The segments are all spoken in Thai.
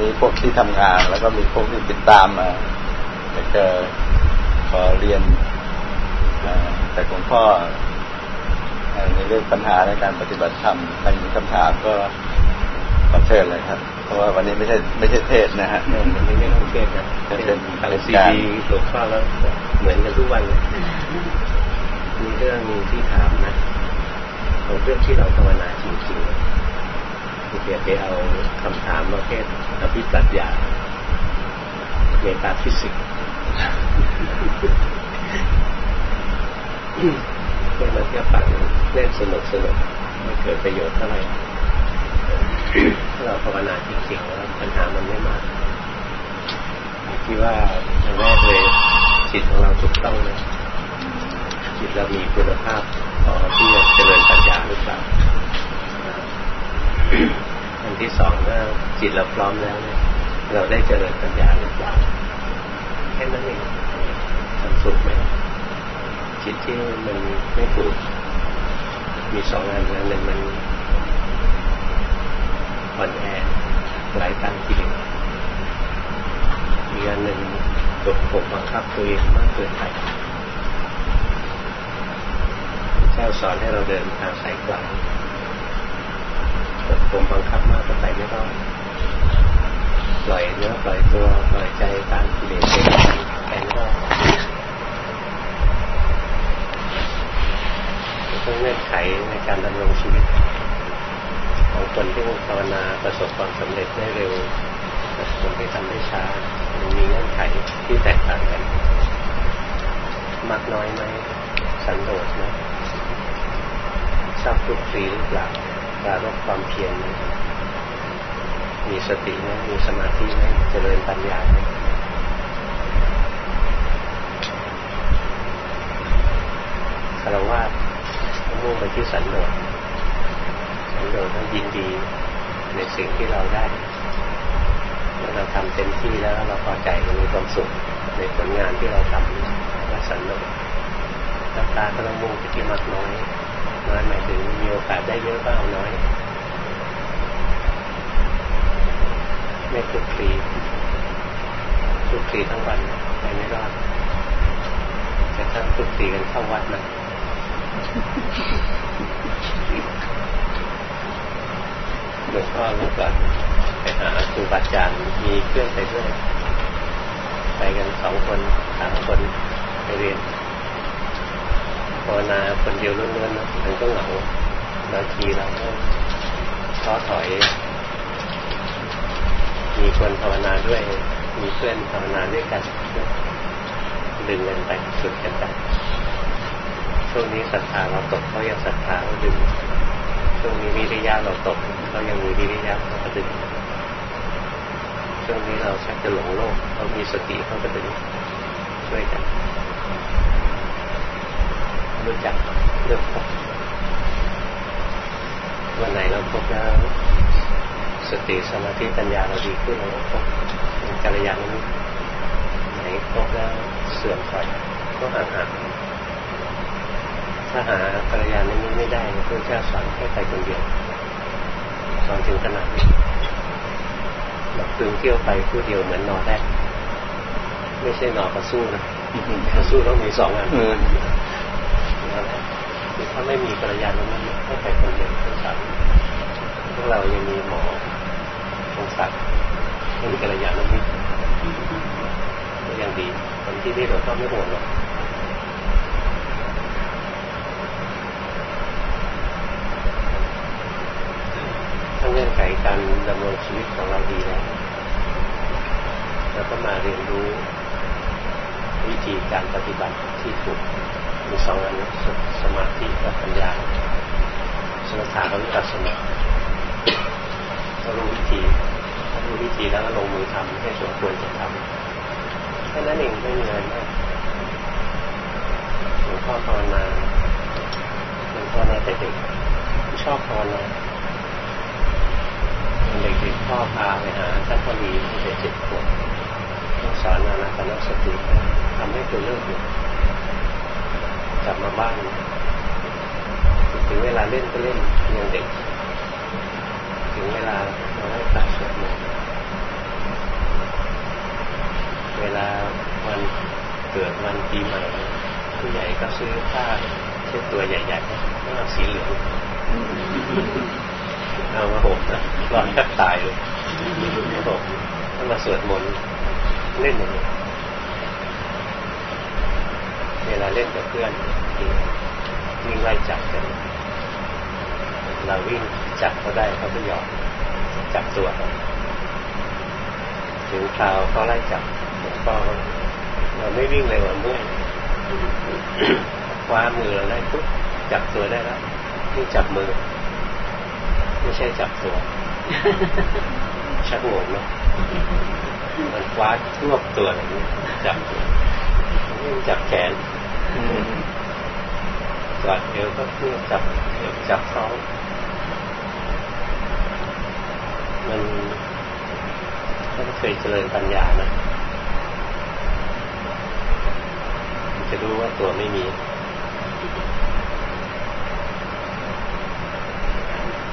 มีพวกที่ทำงาน แล้วก็มีพวกที่ติดตามมาแต่เจอขอเรียนแต่หลวงพ่อในเรื่องปัญหาในการปฏิบัติธรรมใครมีคำถามก็ขอเชิญเลยครับ เพราะว่าวันนี้ไม่ใช่ไม่ใช่เทศนะฮะวันนี้ไม่ต้องเทศนะเป็นทางซีดีหลวงพ่อแล้วเหมือนกันทุกวันมีเรื่องที่ถามนะของเรื่องที่เราภาวนาจริงๆเดี๋ยวไปเอาคำถามประเภท อภิปรัชญาเมตาฟิสิกส์เพื่อมาเที่ยวฝังเล่นสนุกสนุกไม่เกิดประโยชน์เท่าไหร่ถ้าเราภาวนาจริงๆแล้วปัญหามันไม่มากคิดว่าอย่างแรกเลยจิตของเราถูกต้องเลยจิตเรามีคุณภาพพอที่จะเจริญปัญญาหรือเปล่า อันที่สองก็จิตเราพร้อมแล้ว เราได้เจริญปัญญาหรือเปล่าแค่นั้นเองทำสุขไหมจิตที่มันไม่ถูกมีสองอันอันหนึ่งมันอ่อนแอไหลตามกิเลสอีกอันหนึ่งกดข่มบังคับตัวเองมากเกินไปเจ้าสอนให้เราเดินทางสายกลาง กดข่มบังคับมากก็ไปไม่รอดปล่อยเนื้อปล่อยตัวปล่อยใจตามกิเลสไปไม่รอดต้องเงื่อนไขในการดำรงชีวิต ของคนที่ภาวนาประสบความสำเร็จได้เร็วกับคนที่ทำได้ช้ามันมีเงื่อนไขที่แตกต่างกันมากน้อยไหมสันโดษไหมชอบทุกข์ฟรีหรือเปล่า การบความเพียรมีสติไหมมีสมาธิไหมเจริญปัญญาไหมคารวะมุ่งไปที่สันโดษเราต้องยินดีในสิ่งที่เราได้เมื่อเราทำเต็มที่แล้วเราพอใจมีความสุขในผลงานที่เราทำและสันโดษตาตาก็ต้องมุ่งไปที่มากน้อย น้อยหมายถึงมีโอกาสได้เยอะก็เอาน้อย ไม่ทุกคลีทุกคลีทั้งวันไปไม่รอดจะต้งทุกคลีกันเข้าวัดนะหลวงพ่อเมื่อก่อนไปหาครูบาอาจารย์มีเพื่อนไปด้วยไปกันสองคนสามคนไปเรียน ภาวนาคนเดียวล้วนๆนะมันก็เหงาบางทีเราก็ท้อถอย มีคนภาวนาด้วย มีเพื่อนภาวนาด้วยกันดึงกันไปสุดกันไปช่วงนี้ศรัทธาเราตกเขายังศรัทธาเราดึงช่วงนี้วิริยะเราตกเขายังมีวิริยะเขาก็ดึงช่วงนี้เราชักจะหลงโลกเขามีสติเขาก็ดึงช่วยกัน รู้จักเรื่องพบวันไหนเราพบแล้วสติสมาธิปัญญาเราดีขึ้นเราพบเป็นกัลยาณมิตรไหนพบแล้วเสื่อมถอยก็ห่างๆถ้าหาภรรยานี้ไม่ได้พระเจ้าสอนแค่ไปคนเดียวสอนถึงขนาดนี้เราพึงเที่ยวไปผู้เดียวเหมือนนอแรกไม่ใช่นอกระสู้นะกระสู้ต้องมีสองอัน ถ้าไม่มีภรรยานี้ไม่ไปคนเดียวทั้งสามพวกเรายังมีหมอสงสัยไม่มีภรรยานี้ก็ยังดีคนที่นี่เราก็ไม่ห่วงหรอกเงื่อนไขการดำรงชีวิตของเราดีแล้วเราก็มาเรียนรู้วิธีการปฏิบัติที่ถูก มีสองอันสมาธิกับปัญญาสมถะกับวิปัสสนาก็รู้วิธีรู้วิธีแล้วก็ลงมือทำให้สมควรจะทำแค่นั้นเองไม่มีอะไรมากหลวงพ่อภาวนาหลวงพ่อในแต่เด็กชอบภาวนาเด็กๆพ่อพาไปหาท่านพอดีเด็กเจ็ดขวบสอนนานาคณสติทำให้ตัวเลิกกลั ลับมาบ้านถึงเวลาเล่นก็เล่นยังเด็ก ถึงเวลาเราไห้ตัดสวดมนต์เวลาวันเกิดวันปีใหม่ผู้ใหญ่ก็ซื้อผ้าเช็ดตัวใหญ่ๆก็สีเหลืองเอามาห่มนะร้อนแทบตายเลยมาห่มองมาสวดมนต์เล่นอย่างนี้ เวลาเล่นกับเพื่อนวิ่งไล่จับกันเราวิ่งจับเขาได้เขาก็ยอมจับตัวเขาถึงคราวเขาไล่จับหลวงพ่อเราไม่วิ่งเลยวันเมื่อยคว้ามือเราได้ปุ๊บจับตัวได้แล้วนี่จับมือ ไม่ใช่จับตัว ชักงงเนาะมันคว้ารวบตัวอย่างนี้จับจับแขน กอดเอวก็เพื่อจับเอวจับท้องมันถ้าเคยเจริญปัญญานะจะรู้ว่าตัวไม่มี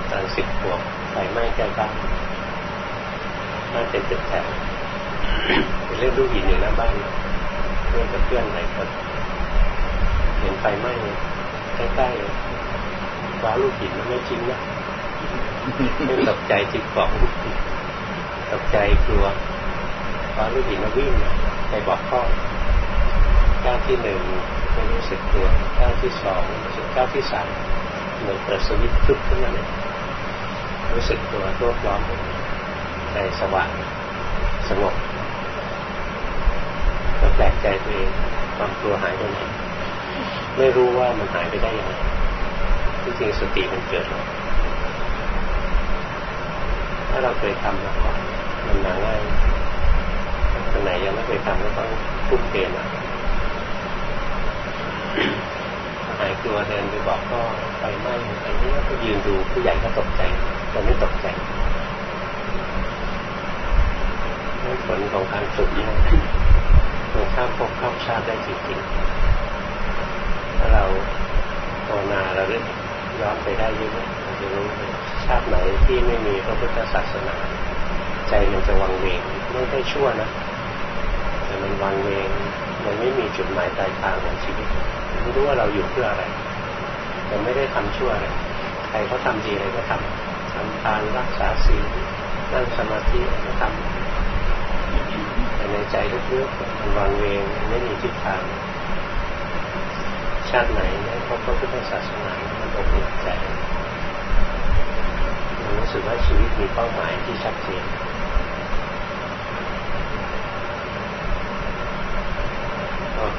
ตอนสิบขวบไฟไหม้ใกล้บ้านบ้านเป็นตึกแถวเป็นเรื่องลูกหินอยู่หน้าบ้านเพื่อนกับเพื่อนหลายคน ห็นไฟไหม้ใกล้ๆว้าลูกหินมันไม่จริงนะไม่ตกใจจิตบอกตกใจกลัวว้าลูกหินมาวิ่งไปบอกพ่อก้าวที่หนึ่งไม่รู้สึกตัวก้าวที่สองรู้สึกก้าวที่สามเหมือนเปิดสวิตช์ปุ๊บขึ้นมาเลยรู้สึกตัวตัวพร้อมใจสว่างสงบก็แปลกใจตัวเองความกลัวหายไปไหน ไม่รู้ว่ามันหายไปได้ยังไงที่จริงสติมันเกิดถ้าเราเคยทำมาก่อนมันมาง่ายคนไหนยังไม่เคยทำก็ต้องพุ่งเปลี่ยนอะหายกลัวเดินไปบอกก็ไฟไหม้อะไรนี้ก็ยืนดูผู้ใหญ่ก็ตกใจแต่ไม่ตกใจผลของการฝึกเนี่ยมันข้ามภพข้ามชาติได้จริงๆ ถ้าเราภาวนาเราเรื่อย้อนไปได้ยอะเราจะรู้ชาติไหนที่ไม่มีพระพุทธศาสนา ใจมันจะวังเวงไม่ได้ชั่วนะแต่มันวังเวงมันไม่มีจุดหมายปลายทางของชีวิตไม่รู้ว่าเราอยู่เพื่ออะไรแต่ไม่ได้ทำชั่วอะไรใครเขาทาดีอะไรก็ทำทำทานรักษาศีลนั่งสมาธิก็ทำแต่ในใจลึกๆมันวางเวงไม่มีทิศทางาติไหนไม่พบพระพุทธศาสนามันอกอุ่นใจมันรู้สึกว่าชีวิตมีเป้าหมายที่ชัดเจน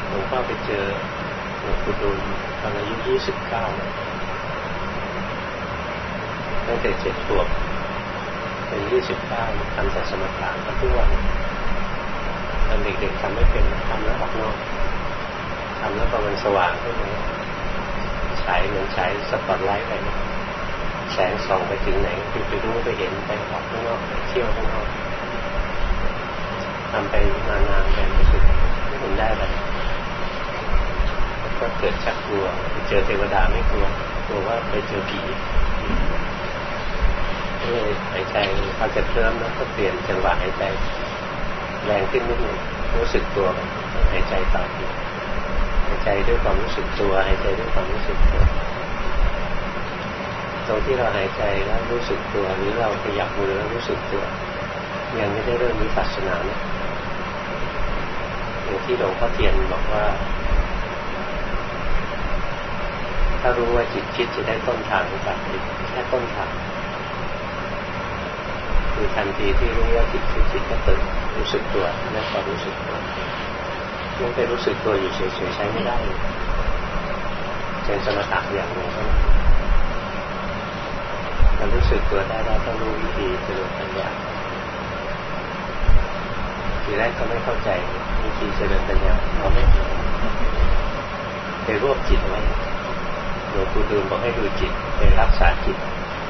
หลวงพ่อไปเจอหลวงปู่ดูลตอนอายุยี่สิบเก้าตั้งแต่เจ็ดขวบเป็นยี่สิบเก้าทำแต่สมถะก็ทุกวันตอนเด็กๆทำไม่เป็นทำแล้วออกนอก ทำแล้วพอมันสว่างขึ้นมาฉายเหมือนฉายสปอตไลท์ไปแสงส่องไปถึงไหนคือไปรู้ไปเห็นไปออกข้างนอกไปเที่ยวข้างนอกทำไปนานๆไปรู้สึกไม่เห็นได้เลยก็เกิดชักกลัวไปเจอเทวดาไม่กลัวกลัวว่าไปเจอผีเลยหายใจพอจะเคลิ้มแล้วก็เปลี่ยนจังหวะหายใจ แรงขึ้นนิดนึงรู้สึกตัวหายใจต่อหาย ใจด้วยความรู้สึกตัวหายใจด้วยความรู้สึกตัวตรงที่เราหายใจแล้วรู้สึกตัวหรือเราขยับมือแล้วรู้สึกตัวยังไม่ได้เริ่มวิปัสสนานะอย่างที่หลวงพ่อเทียนบอกว่า ถ้ารู้ว่าจิตคิดจะได้ต้นทางของการปฏิแค่ต้นทางคือทันทีที่รู้ว่าจิตคิดจิตก็ตื่นรู้สึกตัวนั่นความรู้สึกตัว ยังไปรู้สึกตัวอยู่เฉยๆใช้ไม่ได้เป็นสมถะอย่างหนึ่งมันการรู้สึกตัวได้เราต้องรู้วิธีเจริญปัญญาทีแรกก็ไม่เข้าใจวิธีเจริญปัญญาเราไม่ไปรวบจิตไว้หลวงปู่ดูลบอกให้ดูจิตไปรักษาจิต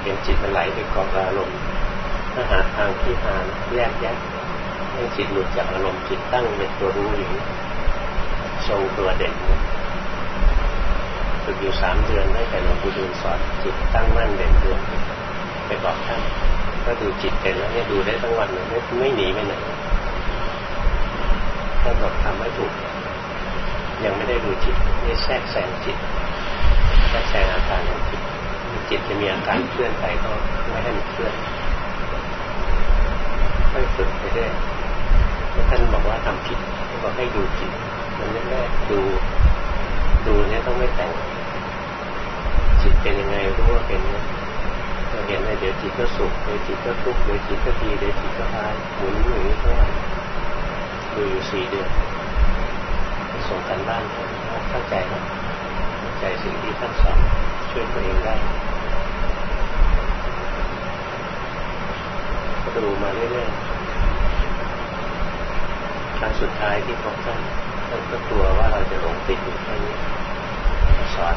เห็นจิตมันไหลไปกาะอารมณ์ถ้าหาทางที่หาแยกแยะให้จิตหลุดจากอารมณ์จิตตั้งเป็นตัวรู้อยู่ ทรงตัวเด่นฝึกอยู่สามเดือนได้แต่หลวงปู่ดูลสอนจิตตั้งมั่นเด่นดวงไปบอกท่านก็ดูจิตเป็นแล้วเนี่ยดูได้ทั้งวันเลยไม่ไม่หนีไปไหนท่านบอกทำให้ถูก ยังไม่ได้ดูจิตไม่แทรกแซงจิตแทรกแซงอาการของจิตจิตจะมีอาการเคลื่อนไปก็ไม่ให้มันเคลื่อนค่อยฝึกไปเรื่อยท่านบอกว่าทำผิดบอกให้ดูจิต มันแรกดูดูเนี่ยต้องไม่แต่งจิตเป็นยังไงรู้ว่าเป็นเราเห็นเลยเดี๋ยวจิตก็สุขเดี๋ยวจิตก็ทุกข์เดี๋ยวจิตก็ดีเดี๋ยวจิตก็ร้ายหมุนอยู่นี้ทั้งวันดูอยู่สี่เดือนส่งกันบ้านเข้าใจแล้วเข้าใจสิ่งที่ท่านสอนช่วยตัวเองได้ก็ดูมาเรื่อยๆครั้งสุดท้ายที่พบท่าน นก็กลัวว่าเราจะหลงติดอยู่แค่นี้สอน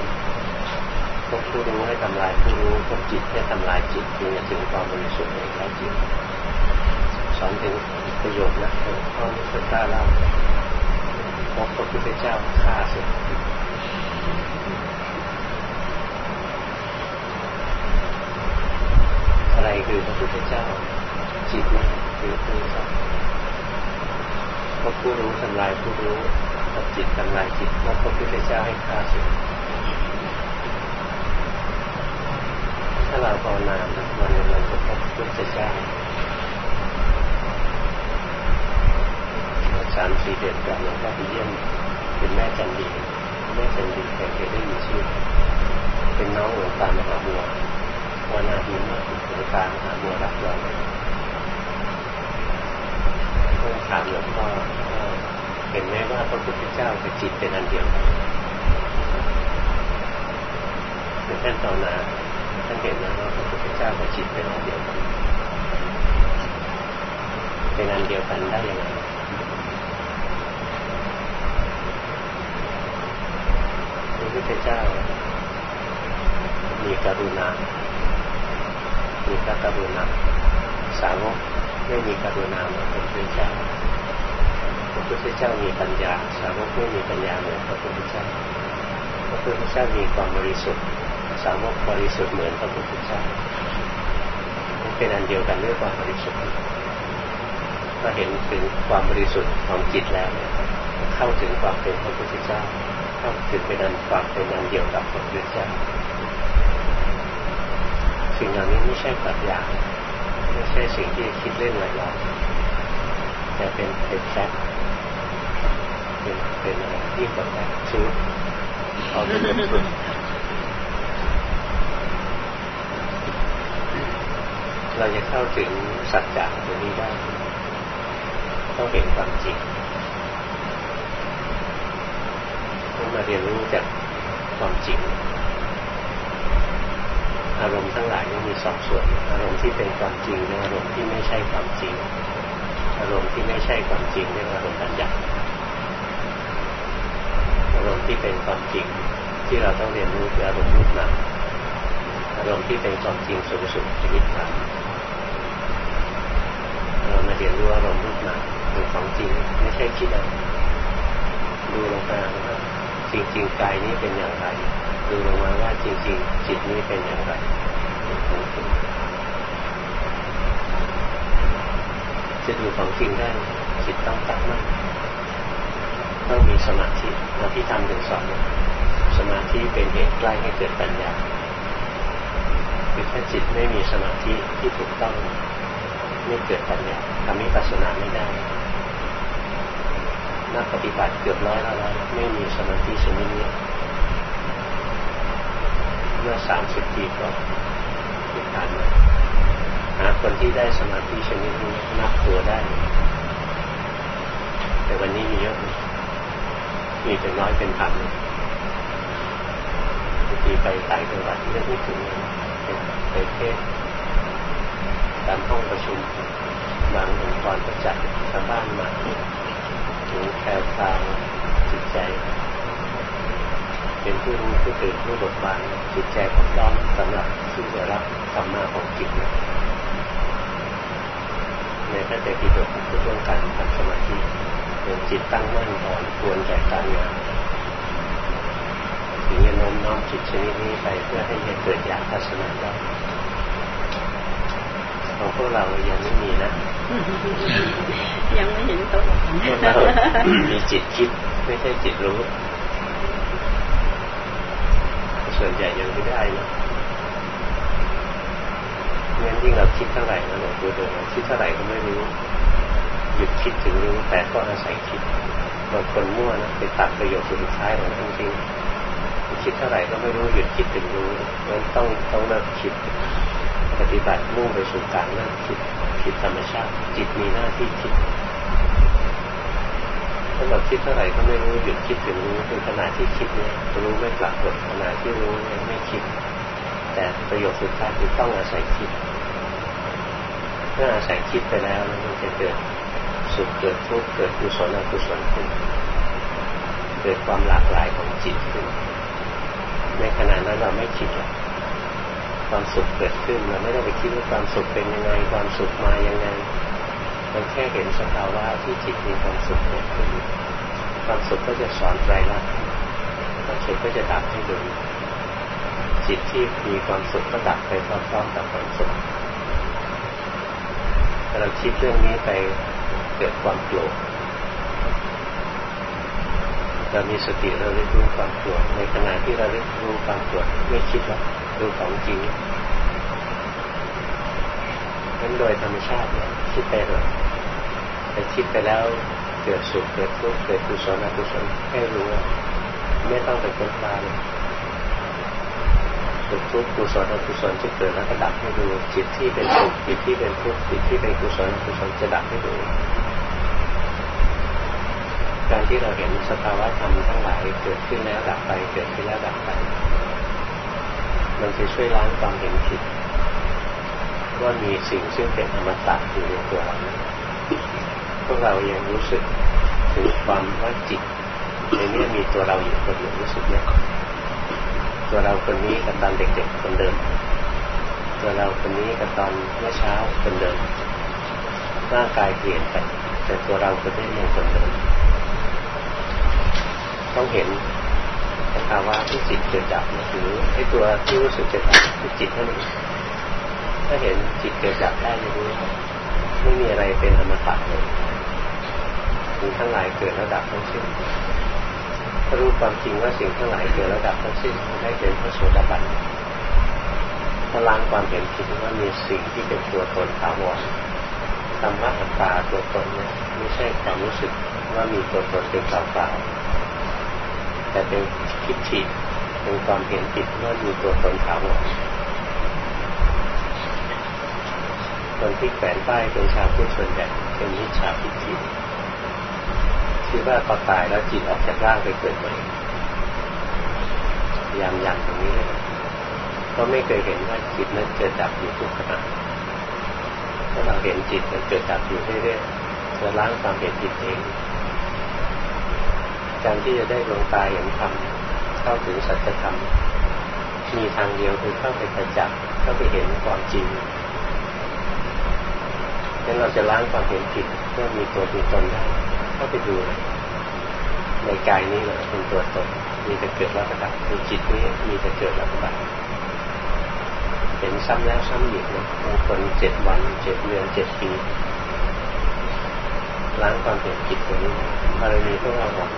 พวกผู้รู้ให้ทำลายผู้รู้พวกจิตให้ทำลายจิตจึงจะถึงความบริสุทธิ์ในแท้จริงสอนถึงประโยชน์นะพ่อไม่เคยกล้าเล่าพบพระพุทธเจ้าฆ่าสร็จอะไรคือพระพุทธเจ้า จิตนี่คือพระพุทธเจ้าพบผู้รู้ทำลายผู้รู้ พบจิตทำลายจิตพบพระพุทธเจ้าให้ฆ่าสิถ้าเราภาวนาวันหนึ่งเราจะพบพระพุทธเจ้าสามสี่เดือนก่อนเราก็ไปเยี่ยมเป็นแม่จันดีแม่จันดีเคยได้ยินชื่อ เป็นน้องหลวงตามหาบัววันาดีมากหลวงตามหาบัวรับเราเมื่อถามหลวงพ่อ เห็นไหมว่าพระพุทธเจ้ากับจิตเป็นอันเดียวกันเป็นท่านตอนนาท่านเห็นนะว่าพระพุทธเจ้ากับจิตเป็นอันเดียวกันเป็นอันเดียวกันได้ยังไงพระพุทธเจ้า มีกรุณา มีพระกรุณา สาวกไม่มีกรุณาเหมือนพระพุทธเจ้า พระพุทธเจ้ามีปัญญา สาวกไม่มีปัญญาเหมือนพระพุทธเจ้า พระพุทธเจ้ามีความบริสุทธิ์ สาวกบริสุทธิ์เหมือนพระพุทธเจ้าเป็นอันเดียวกันด้วยความบริสุทธิ์ก็เห็นถึงความบริสุทธิ์ของจิตแล้วเข้าถึงความเป็นพระพุทธเจ้า เข้าถึงเป็นอันความเป็นอันเดียวกับพระพุทธเจ้าสิ่งเหล่านี้ไม่ใช่ปรัชญาไม่ใช่สิ่งที่คิดเล่นลอยๆแต่เป็นเป็นแฟก เป็นเป็นอะไรยิ่กว่าแฟกชูดเอาเป็นเป็นเราจะเข้าถึงสัจจะตัวนี้ได้ ต้องเห็นความจริงต้องมาเรียนรู้จากความจริง อารมณ์ทั้งหลายนี่มีสองส่วน อารมณ์ที่เป็นความจริงและอารมณ์ที่ไม่ใช่ความจริง อารมณ์ที่ไม่ใช่ความจริงเรียกว่าอารมณ์บัญญัติ อารมณ์ที่เป็นความจริงที่เราต้องเรียนรู้คืออารมณ์รูปนามอารมณ์ที่เป็นความจริงสูงสุดชีวิตเราเรามาเรียนรู้อารมณ์รูปนามคือของจริงไม่ใช่คิดเอาดูลงไปว่าจริงๆกายนี้เป็นอย่างไร ดูลงมาว่าจริงๆจิตนี้เป็นอย่างไรจะดูของจริงได้จิตต้องตั้งมั่น ต้องมีสมาธิเราที่ทำถึงสอนสมาธิเป็นเหตุใกล้ให้เกิดปัญญาคือถ้าจิตไม่มีสมาธิที่ถูกต้องไม่เกิดปัญญาทำให้ปัสนาไม่ได้นักปฏิบัติเกือบร้อยแล้วไม่มีสมาธิชนิดนี้เมื่อสามสิบปีก็ที่ผ่านมาหาคนที่ได้สมาธิชนิดนี้นับตัวได้ แต่วันนี้มีเยอะ มีเป็นน้อยเป็นพันบางทีไปต่างจังหวัดเรื่องไม่ถึงไปเทศตามห้องประชุมบางองค์กรก็จัดชาวบ้านมาถึงแคลคลาวจิตใจ เป็นผู้รู้ผู้ตื่นผู้บทบานจิตใจของต้อมสำหรับที่จะรับธรรมะของจิตในพระเตปิฎกพูดเรื่องการทำสมาธิ วนจิตตั้งมั่นอ่อนควรแก่การงานถึงจะน้มน้อมจิตชนิดนี้ไปเพื่อให้เกิดอยากทัศนะได้ของพวกเรายังไม่มีนะ ยังไม่เห็นตัวมีจิตคิดไม่ใช่จิตรู้ ส่วนใหญ่ยังไม่ได้นะงั้นยิ่งเราคิดเท่าไหร่นะหลวงปู่เดินคิดเท่าไหร่ก็ไม่รู้ หยุดคิดถึงรู้แต่ก็อาศัยคิดบางคนมั่วนะไปตัดประโยชน์สุดท้ายของทั้งจริงคิดเท่าไหร่ก็ไม่รู้หยุดคิดถึงรู้งั้นต้องต้องเลิกคิด ปฏิบัติมุ่งไปสู่การเลิกคิดคิดธรรมชาติ จิตมีหน้าที่คิดถ้าเราคิดเท่าไหร่ก็ไม่รู้หยุดคิดถึงรู้คือขณะที่คิดเนี่ยรู้ไม่ปรากฏขณะที่รู้เนี่ยไม่คิด แต่ประโยชน์สุดท้ายคือต้องอาศัยคิด เมื่ออาศัยคิดไปแล้วมันจะเกิด สุขเกิดทุกข์เกิดกุศลอกุศลขึ้นเกิดความหลากหลายของจิตขึ้นในขณะนั้นเราไม่คิดหรอกความสุขเกิดขึ้นเราไม่ได้ไปคิดว่าความสุขเป็นยังไง ความสุขมายังไงเราแค่เห็นสภาวะที่จิตมีความสุขเกิดขึ้นความสุขก็จะสอนใจละความสุขก็จะดับให้ดูจิตที่มีความสุขก็ดับไปพร้อมๆกับความสุขถ้าเราคิดเรื่องนี้ไป เกิดความโกรธเรามีสติเราเรียรู้ความโกรธในขณะที่เราเรียรู้ความโกรธไม่คิดว่าดูของจริงนั้นโดยธรรมชาติเนี่ยคิดไปเลยแต่คิดไปแล้วเกิดสุขเกิดทุกข์เกิดกุศลอกุศลแค่รู้ไม่ต้องไปค้นคว้าเลย สุขทุกข์กุศลอกุศลจะเกิดแล้วก็ดับให้ดู จิตที่เป็นสุขจิตที่เป็นทุกข์จิตที่เป็นกุศลอกุศลจะดับให้ดูการที่เราเห็นสภาวะธรรมทั้งหลายเกิดขึ้นแล้วดับไป เกิดขึ้นแล้วดับไปมันจะช่วยล้างความเห็นผิดว่ามีสิ่งซึ่งเป็นอมตะอยู่ในตัวเราพวกเรายังรู้สึกถึงความว่าจิตในนี้มีตัวเราอยู่คนเดียวรู้สึกไหม ตัวเราคนนี้กับตอนเด็กๆคนเดิม ตัวเราคนนี้กับตอนเมื่อเช้าคนเดิมร่างกายเปลี่ยนไปแต่ตัวเราคนนี้ยังคนเดิมต้องเห็นสภาวะที่จิตเกิดดับหรือไอ้ตัวที่รู้สึกเกิดดับคือจิตเท่านั้ถ้าเห็นจิตเกิดดับได้จะรู้ไม่มีอะไรเป็นอมตะเลยสิ่งทั้งหลายเกิดแล้วดับทั้งสิ้น รู้ความจริงว่าสิ่งทั้งหลายเกิดแล้วดับทั้งสิ้นได้เป็นพระโสดาบันถ้าล้างความเห็นผิดว่ามีสิ่งที่เป็นตัวตนถาวรธรรมะอัตตาตัวตนเนี่ยไม่ใช่ความรู้สึกว่ามีตัวตนเป็นเปล่าแต่เป็นทิฏฐิดเป็นความเห็นผิดว่ามีตัวตนถาวรคนที่แฝงป้ายเป็นชาวพุทธส่วนใหญ่เป็นมิจฉาทิฏฐิ คิดว่าพอตายแล้วจิตออกจากร่างไปเกิดใหม่ยายามยันตรงนี้เลยก็ไม่เคยเห็นว่าจิตนั้นเกิดดับอยู่ทุกขณะถ้าเราเห็นจิตมันเกิดดับอยู่เรื่อยๆจะล้างความเห็นผิดเองการที่จะได้ดวงตาเห็นธรรมเข้าถึงสัจธรรมมีทางเดียวคือเข้าไปประจักษ์เข้าไปเห็นความจริงงั้นเราจะล้างความเห็นผิดเพื่อมีตัวมีตนได้ เข้าไปดูในกายนี้เลยเป็นตัวตนมีแต่เกิดแล้วก็ดับในจิตนี้มีแต่เกิดแล้วก็ดับเห็นซ้ำแล้วซ้ำอีกนะบางคนเจ็ดวันเจ็ดเดือนเจ็ดปีล้างความเห็นผิดตัวนี้บารมีพวกเราหมด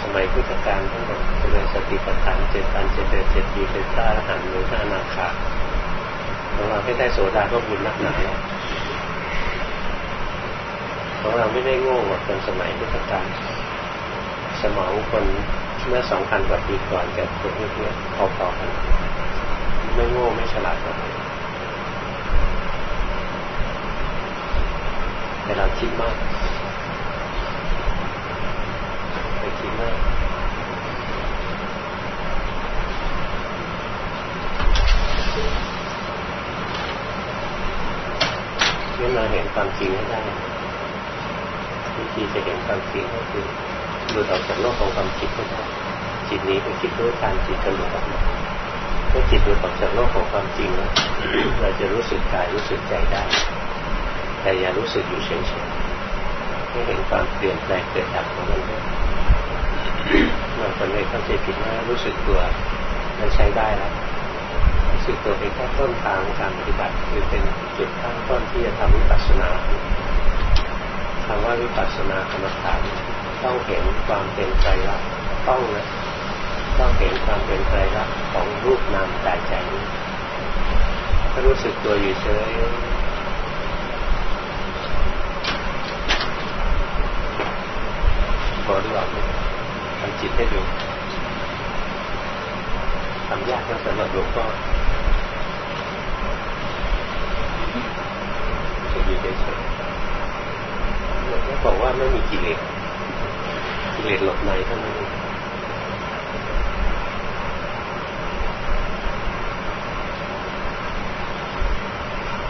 สมัยพุทธกาลทั้งหมดเจริญสติปัฏฐานเจ็ดปันเจ็ดเดือนเจ็ดปีเป็นพระอรหันต์หรือพระอนาคาของเราให้ได้โสดาก็บุญนักหนา ของเราไม่ได้โง่กว่าคนสมัยพุทธกาลสมองคนเมื่อสองพันกว่าปีก่อนกับคนนี้พอๆกันไม่โง่ไม่ฉลาดกว่าแต่เราคิดมากไปคิดมากเมื่อเราเห็นความจริงให้ได้ วิธีจะเห็นความจริงก็คือหลุดออกจากโลกของความคิดให้ได้จิตนี้ไปคิดรู้ทันจิตจะหลุดออกมาเมื่อจิตหลุดออกจากโลกของความจริงเราจะรู้สึกกายรู้สึกใจได้ แต่อย่ารู้สึกอยู่เฉยๆให้เห็นความเปลี่ยนแปลงเกิดดับของมันด้วยบางคนเลยเข้าใจผิดว่ารู้สึกตัวมันใช้ได้แล้วรู้สึกตัวเป็นแค่ต้นทางการปฏิบัติ คือเป็นจุดตั้งต้นที่จะทำวิปัสสนา คำว่าวิปัสสนากรรมฐานต้องเห็นความเป็นใจรักต้องนะต้องเห็นความเป็นไตรลักษณ์ของรูปนามกายใจนี้ถ้ารู้สึกตัวอยู่เฉยพอหรือเปล่าทำจิตให้ดูทำยากนะสำหรับหลวงพ่อจะอยู่เฉย ๆหลวงพ่อบอกว่าไม่มีกิเลสกิเลสหลบในเท่านั้นเอง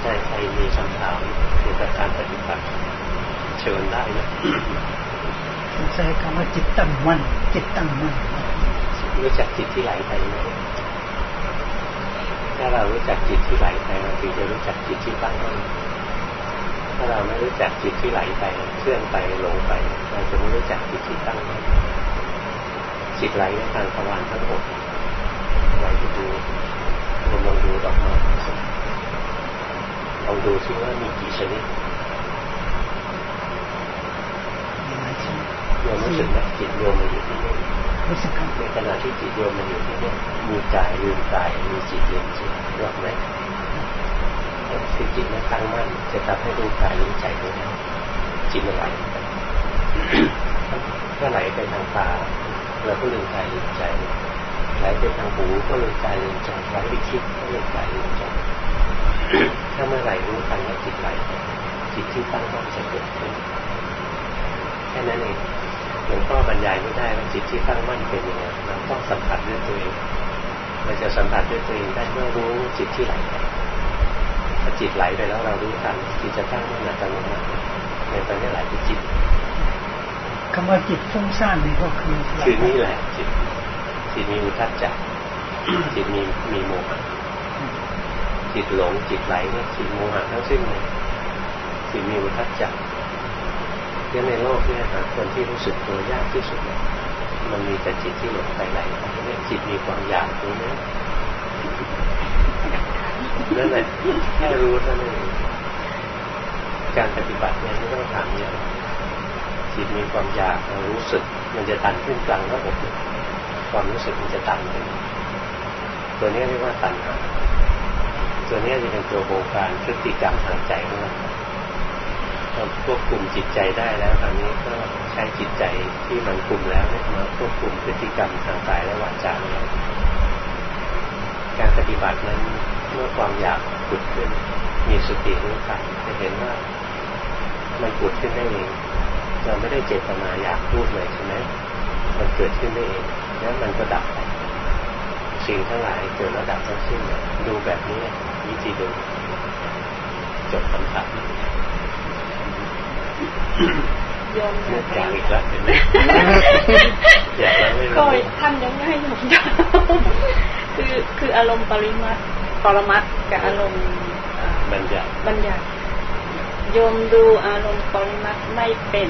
ใจใครมีคำถามเกี่ยวกับการปฏิบัติเชิญได้นะใช้คำว่าจิตตั้งมั่นจิตตั้งมั่นรู้จักจิตที่ไหลไปไหมถ้าเรารู้จักจิตที่ไหลไปเราถึงจะรู้จักจิตที่ตั้งมั่น ถ้าเราไม่รู้จักจิตที่ไหลไปเคลื่อนไปหลงไป เราจะไม่รู้จักจิตที่ตั้งมั่นจิตไหลในทางทวารทั้งหมดไหลไปดูลองลองดูดอกไม้ลองดูซิว่ามีกี่ชนิดโยมรู้สึกไหมจิตโยมมันอยู่ที่นี่รู้สึกครับในขณะที่จิตโยมมันอยู่ที่นี่มีกายลืมกายมีจิตลืมจิตรอกไหม คือจิตไม่ตั้งมั่นจะทำให้รู้กายรู้ใจได้จิตมันไหลก็ไหลไปทางตาเราก็ลืมกายลืมใจไหลไปทางหูก็ลืมกายลืมใจไหลไปคิดก็ลืมกายลืมใจถ้าเมื่อไหร่รู้ทันว่าจิตไหลจิตที่ตั้งมั่นจะเกิดขึ้นแค่นั้นเองหลวงพ่อบรรยายไม่ได้ว่าจิตที่ตั้งมั่นเป็นยังไงเราต้องสัมผัสด้วยตัวเองเราจะสัมผัสด้วยตัวเองได้เมื่อรู้จิตที่ไหล จิตไหลไปแล้วเรารู้ทันจิตจะตั้งมั่นอัตโนมัติในตอนนี้ไหลไปจิตคำว่าจิตฟุ้งซ่านนี่ก็คือคือนี่แหละจิตจิตมีอุทัศจักจิตมีมีโมหะจิตหลงจิตไหลเนี่ยจิตโมหะทั้งสิ้นเลยจิตมีอุทัศจักเนี่ยในโลกเนี่ยหาคนที่รู้สึกตัวยากที่สุดมันมีแต่จิตที่หลงไปไหลเนี่ยจิตมีความอยากรู้ไหม นั่นแหละแค่รู้เท่านั้นการปฏิบัติเนี่ยไม่ต้องถามเยอะจิตมีความอยากเรารู้สึก มันจะตันขึ้นกลางระบบความรู้สึกมันจะตันขึ้นตัวนี้เรียกว่าตันหาตัวนี้จะเป็นตัวโบการพฤติกรรมทางใจของเราควบคุมจิตใจได้แล้วตอนนี้ก็ใช้จิตใจที่มันคุมแล้วมาควบคุมพฤติกรรมทางกายและวาจาการปฏิบัตินั้น มื่อความอยากขุดขึ้น มีสติรู้ทันจะเห็นว่ามันขุดขึ้นได้เองเราไม่ได้เจตนาอยากพูดเลยใช่ไหมมันเกิดขึ้นได้เองแล้วมันก็ดับไปสิ่งทั้งหลายเกิดระดับทั้งสิ้นดูแบบนี้วิธีดูจบคำถามยอมอยากอีกแล้วเห็นไหมอยากแล้วไม่รู้ก็ท่านยังไม่ให้ยอมคือคืออารมณ์ปริมัต ปรมัตกับอารมณ์บัญญัติบัญญัติโยมดูอารมณ์ปริมัตไม่เป็น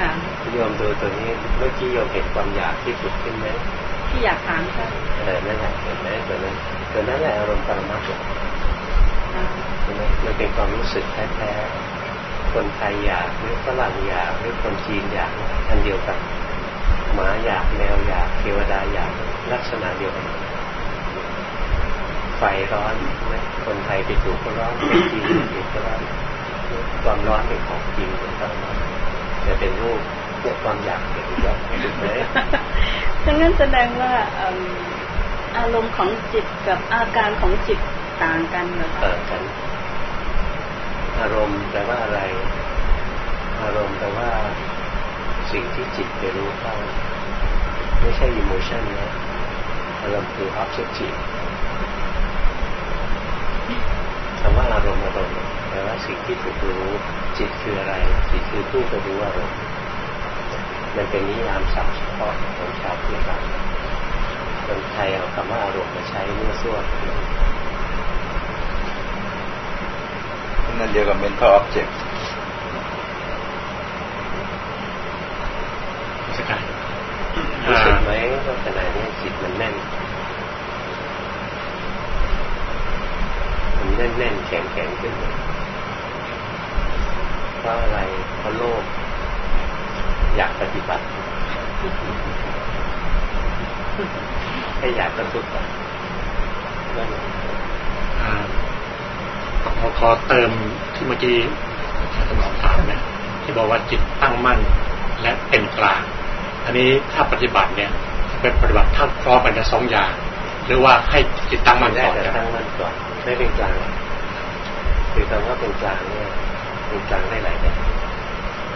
ค่ะโยมดูตัวนี้เมื่อกี้โยมเห็นความอยากที่สุดขึ้นไหมที่อยากถามค่ะเออนั่นแหละเห็นไหมตัวนั้นตัวนั้นแหละอารมณ์ปรมัตถ์ใช่ไหมมันเป็นความรู้สึกแท้คนไทยอยากหรือฝรั่งอยากหรือคนจีนอยากอันเดียวกันหมาอยากแมวอยากเทวดาอยากลักษณะเดียวกันไฟร้อนคนไทยไปถูก็ร้อนคนจีนไปก็ร้อนความร้อนเป็นของจริงเป็นต้นจะเป็นรูปเนี่ยความอยากเป็นรูปถูกไหมดังนั้นแสดงว่าอารมณ์ของจิตกับอาการของจิตต่างกันหรือเปล่ากัน อารมณ์แปลว่าอะไร อารมณ์แปลว่า สิ่งที่จิตไปรู้เข้า ไม่ใช่อิโมชันนะอารมณ์คือ objective คำว่าอารมณ์อารมณ์แปลว่าสิ่งที่ถูกรู้ จิตคืออะไร จิตคือผู้ไปรู้อารมณ์มันเป็นนิยามศัพท์เฉพาะของชาวพุทธคนไทยเอาคำว่าอารมณ์มาใช้เมื่อส่วนนั่นเดียวกับ mental object สกายรู้สึกไหมว่าขณะนี้จิตมันแน่น มันแน่นแน่นแข็งแข็งขึ้นเพราะอะไรเพราะโลภอยากปฏิบัติแค่อยากก็ทุกข์แล้วขอขอเติมที่เมื่อกี้สมองถามเนี่ยที่บอกว่าจิตตั้งมั่นและเป็นกลาง อันนี้ถ้าปฏิบัติเนี่ยเป็นปฏิบัติทั้งพร้อมกันทั้งสองอย่าง หรือว่าให้จิตตั้งมั่นก่อนตั้งมั่นก่อน ไม่เป็นกลางคือคำว่าเป็นกลางเนี่ยเป็นกลางได้หลายแบบ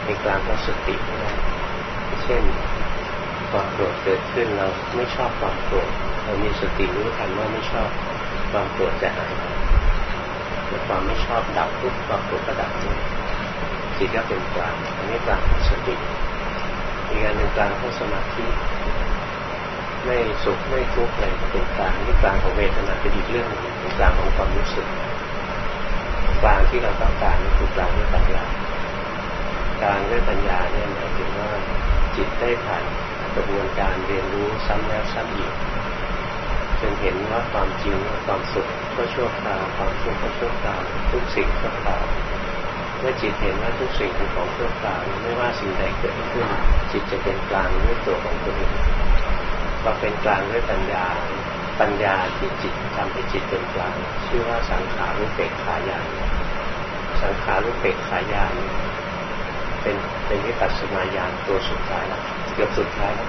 เป็นกลางเพราะสติได้เช่นความโกรธเกิดขึ้นเราไม่ชอบความโกรธเรามีสติรู้ทันว่าไม่ชอบความโกรธจะหายแต่ความไม่ชอบดับทุกความโกรธก็ดับจิตก็เป็นกลางอันนี้กลางสติอีกอันหนึ่งกลางของสมาธิ ไม่สุขไม่ทุกข์อะไรเป็นกลางนี่กลางของเวทนาเป็นอีกเรื่องหนึ่งเป็นกลางของความรู้สึกกลางที่เราต้องการนี่คือกลางด้วยปัญญากลางด้วยปัญญาเนี่ยหมายถึงว่าจิตได้ผ่านกระบวนการเรียนรู้ซ้ำแล้วซ้ำอีกจนเห็นว่าความจริงความสุขก็ชั่วคราวความทุกข์ก็ชั่วคราวทุกสิ่งชั่วคราวเมื่อจิตเห็นว่าทุกสิ่งเป็นของชั่วคราวไม่ว่าสิ่งใดเกิดขึ้น จิตจะเป็นกลางด้วยตัวของตัวเอง พอเป็นกลางด้วยปัญญา ปัญญาที่จิตทำให้จิตเป็นกลาง ชื่อว่าสังขารุเปกขายานสังขารุเปกขายานเป็นเป็นวิปัสสนาญาณตัวสุดท้ายแล้วเกือบสุดท้ายแล้ว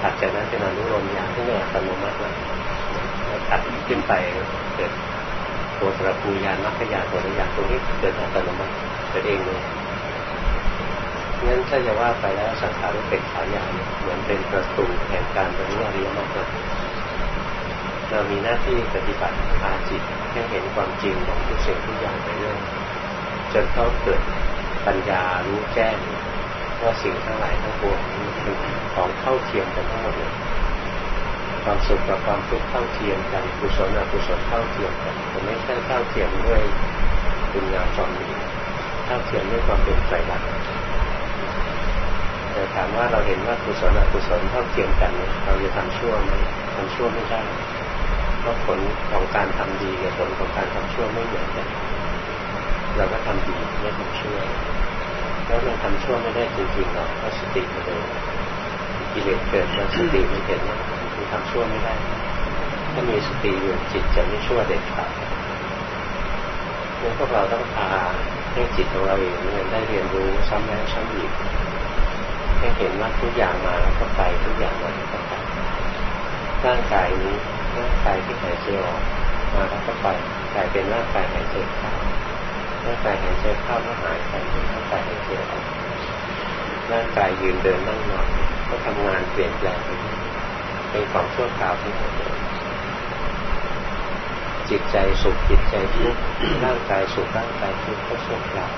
ถัดจากนั้นเป็นอนุโลมญาณที่เรียกอัตโนมัติแล้วถัดขึ้นไปเกิดตัวตระปูญาณมรรคญาณตัวญาณตรงนี้เกิดอัตโนมัติเกิดเองเลย งั้นถ้าจะว่าไปแล้วสังขารเป็นขายานเหมือนเป็นประตูแห่งการบรรลุอริยมรรคเรามีหน้าที่ปฏิบัติพาจิตให้เห็นความจริงของทุกสิ่งทุกอย่างไปเรื่อยจนเขาเกิดปัญญารู้แจ้งว่าสิ่งทั้งหลายทั้งปวงเป็นของเท่าเทียมกันทั้งหมดเลยความสุขกับความทุกข์เท่าเทียมกันกุศลอกุศลเท่าเทียมกันแต่ไม่ใช่เท่าเทียมด้วยปุญญาความดีเท่าเทียมด้วยความเป็นไตรลักษณ์ ถามว่าเราเห็นว่ากุศลอกุศลเท่าเทียมกัน เราจะทำชั่วไหมทำชั่วไม่ได้เพราะผลของการทำดีกับผลของการทำชั่วไม่เหมือนกัน เราก็ทำดีไม่ทำชั่วแล้วมันทำชั่วไม่ได้จริงๆหรอกเพราะสติมันเลยกิเลสเกิดมาสติมันเห็นว่ามันทำชั่วไม่ได้ ถ้ามีสติอยู่จิตจะไม่ชั่วเด็ดขาดพวกเราต้องพาให้จิตของเราเองมันได้เรียนรู้ซ้ำแล้วซ้ำอีก ให้เห็นว่าทุกอย่างมาแล้วก็ไปทุกอย่างมาแล้วก็ไปร่างกายนี้ร่างกายที่หายใจออกมาแล้วก็ไปกลายเป็นร่างกายหายใจเข้าร่างกายหายใจเข้าก็หายไปร่างกายหายใจออกร่างกายยืนเดินนั่งนอนก็ทำงานเปลี่ยนแปลงไปเป็นของชั่วคราวทั้งหมดเลยจิตใจสุขจิตใจทุกข์ร่างกายสุขร่างกายทุกข์ก็ชั่วคราว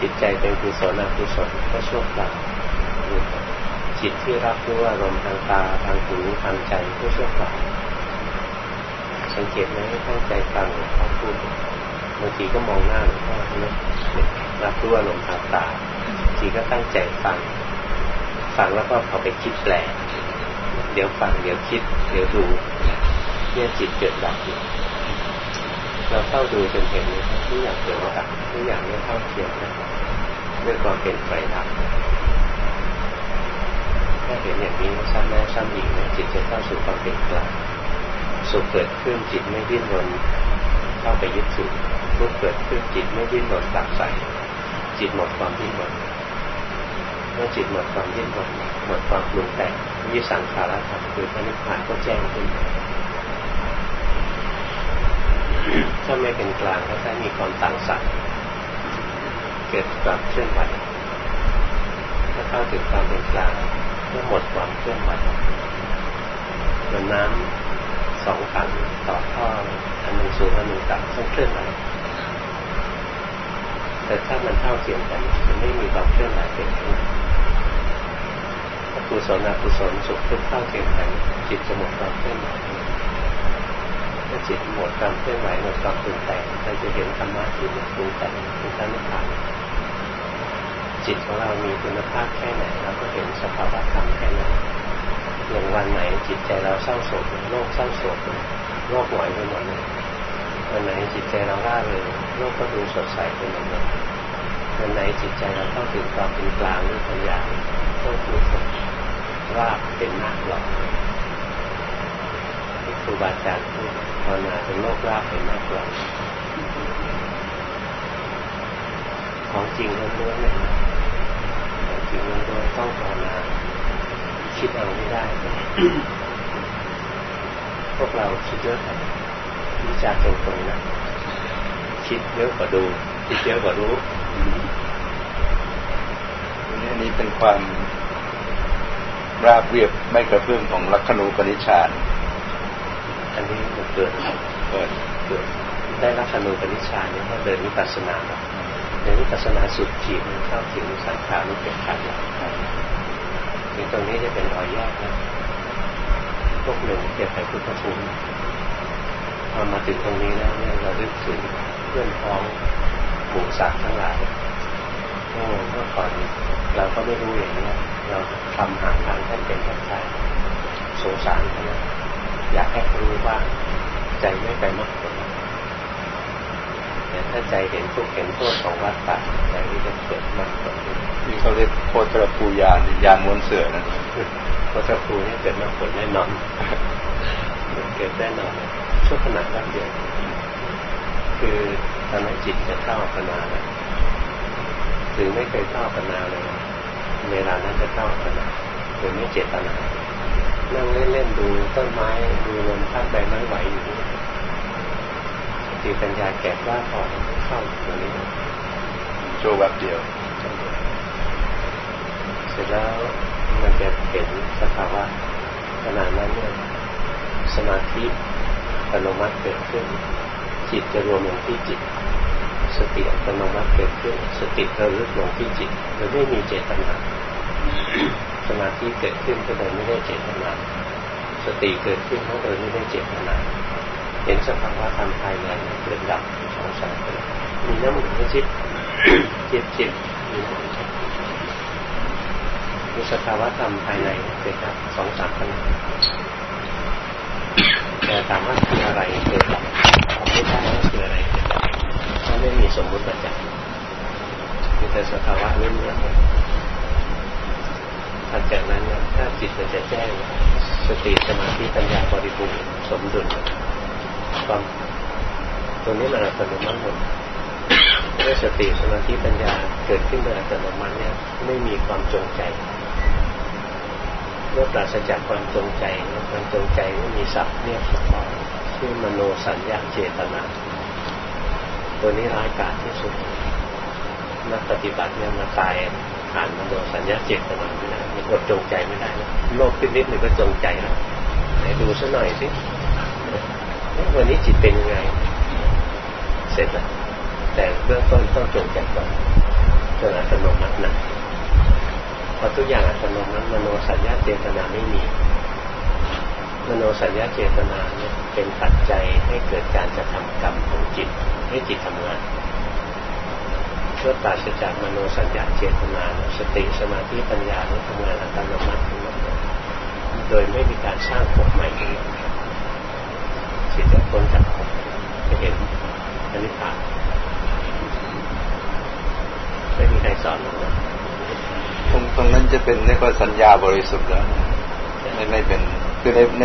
จิตใจเป็นกุศลอกุศลก็ชั่วคราวจิตที่รับรู้อารมณ์ทางตาทางหูทางใจก็ชั่วคราวสังเกตไหมตั้งใจฟังเขาพูดบางทีก็มองหน้าหลวงพ่อนะรับรู้อารมณ์ทางตาบางทีก็ตั้งใจฟังฟังแล้วก็เอาไปคิดแปลเดี๋ยวฟังเดี๋ยวคิด เดี๋ยวดูเนี่ยจิตเกิดดับอยู่เราเข้าดูจนเห็นทุกอย่างเกิดดับทุกอย่างไม่เท่าเทียมกัน ด้วยความเป็นไตรลักษณ์ถ้าเห็นอย่างนี้ซ้ำแล้วซ้ำอีกจิตจะเข้าสู่ความเป็นกลางสุขเกิดขึ้นจิตไม่ดิ้นรนเข้าไปยึดถือทุกเกิดขึ้นจิตไม่ดิ้นรนตักใส่จิตหมดความดิ้นรนเมื่อจิตหมดความดิ้นรนหมดความปรุงแต่งวิสังขารธรรมคือพระนิพพานก็แจ้งขึ้นถ้าไม่เป็นกลางก็แค่มีความต่างสัตว์ เกิดความเคลื่อนไหวถ้าเข้าถึงความเป็นกลางก็หมดความเคลื่อนไหวเหมือนน้ำสองขันต่อท่ออันหนึ่งสูงอันหนึ่งต่ำต้องเคลื่อนไหวแต่ถ้ามันเท่าเทียมกันมันไม่มีความเคลื่อนไหวเกิดขึ้นกุศลอกุศลสุขทุกข์เท่าเทียมกันจิตจะหมดความเคลื่อนไหวถ้าจิตหมดความเคลื่อนไหวหมดความปรุงแต่งเราจะเห็นธรรมะที่หมดปรุงแต่งคือการนิพพาน จิตของเรามีคุณภาพแค่ไหนเราก็เห็นสภาวะธรรมแค่นั้นอย่างวันไหนจิตใจเราเศร้าโศกโลกเศร้าโศกโลกหวอยไปหมดเลยวันไหนจิตใจเราร่าเลยโลกก็ดูสดใสไปหมดเลยวันไหนจิตใจเราเข้าถึงความเป็นกลางหรือปัญญาโลกรู้สึกราเป็นหน้าหลอกที่ครูบาอาจารย์พูดภาวนาเป็นโลกรากเป็นหน้าหลอกของจริงล้วนๆเลย ของจริงล้วนๆต้องภาวนาคิดเอาไม่ได้ พวกเราคิดเยอะไปวิจารตรงๆนะคิดเยอะกว่าดู คิดเยอะกว่ารู้นี่นี้เป็นความราบเรียบไม่กระเพื่อมของลักขณูปนิชานอันนี้มันเกิดเกิดเกิดได้ลักขณูปนิชานเนี่ยก็เดินวิปัสสนาแล้ว ในวิปัสสนาสุดขีดมันเข้าถึงสังขารุเก็บขัดแล้วถึงตรงนี้จะเป็นรอยแยกนะพวกหนึ่งเกี่ยวกับพุทธภูมิพอมาถึงตรงนี้แล้วเนี่ยเราดึกถึงเพื่อนพ้องหมู่สัตว์ทั้งหลายโอ้เมื่อก่อนเราก็ไม่รู้อย่างนี้เราทำหาทางท่านเป็นท่านชายสงสารเขาอยากให้รู้ว่าใจไม่ไปมากกว่า ถ้าใจเห็นทุกเห็นโทษของวัฏฏะใจนี้จะเกิดมากกว่านี่เขาเรียกโคตรภูยานยานมวนเสือนะโคตรภูนี่เกิดมากผลแน่นอนเกิดแน่นอนชั่วขณะแป๊บเดียวคือตอนนั้นจิตจะเข้าปัญนาแล้วหรือไม่เคยเข้าปัญนาเลยเวลานั้นจะเข้าปัญนาโดยไม่เจตนานั่งเล่นๆดูต้นไม้ดูลมพัดใบไม้ไหวอยู่ สติปัญญาแก่กล้าพอเข้าตรงนี้โชว์แบบเดียว เสร็จแล้วมันจะเห็นสภาวะขนาดนั้นเนี่ยสมาธิอัตโนมัติเกิดขึ้น จิตจะรวมลงที่จิต สติอัตโนมัติเกิดขึ้น สติระลึกลงที่จิตโดยไม่มีเจตนาสมาธิเกิดขึ้นก็โดยไม่ได้เจตนาสติเกิดขึ้นก็โดยไม่ได้เจตนา เห็นสภาวะธรรมภายในเกิดดับสองสามมีน้ำหมุนจิตจิตจิตมีสภาวะธรรมภายในเกิดดับสองสามขณะแต่ถามว่าคืออะไรเกิดดับไม่ได้ว่าคืออะไรเกิดดับเพราไม่มีสมมุติประจักษ์มีแต่สภาวะเรื่อยๆหลังจากนั้นถ้าจิตมันจะแจ้งสติสมาธิปัญญาบริบูรณ์สมดุล ความตัวนี้มันอัตโนมัติหมดเมื่อสติสมาธิปัญญาเกิดขึ้นโดยอัตโนมัติเนี่ยไม่มีความจงใจเมื่อปราศจากความจงใจความจงใจไม่มีศัพท์เรียกเฉพาะชื่อมโนสัญญาเจตนาตัวนี้ร้ายกาจที่สุดนักปฏิบัติเนี่ยมาตายผ่านมโนสัญญาเจตนาไม่ได้มีอดจงใจไม่ได้นะโลกขึ้นนิดหนึ่งก็จงใจแล้วไหนดูซะหน่อยสิ วันนี้จิตเป็นยังไง เสร็จแล้วแต่เบื้องต้นต้องจงใจก่อนจนอัตโนมัตินะพอทุกอย่างอัตโนมัติมโนสัญญาเจตนาไม่มีมโนสัญญาเจตนาเนี่ยเป็นปัจจัยให้เกิดการจะทำกรรมของจิต ให้จิตทำงานเพื่อปราศจากมโนสัญญาเจตนาสติสมาธิปัญญาเนี่ยทำงานอัตโนมัติทั้งหมดโดยไม่มีการสร้างภพใหม่ขึ้นมา จิตจะพ้นจากภพจะเห็นอนิจจ์ไม่มีใครสอนหรอกตรงตรงนั้นจะเป็นเรียกว่าสัญญาบริสุทธิ์แล้วไม่ไม่เป็นคือในใน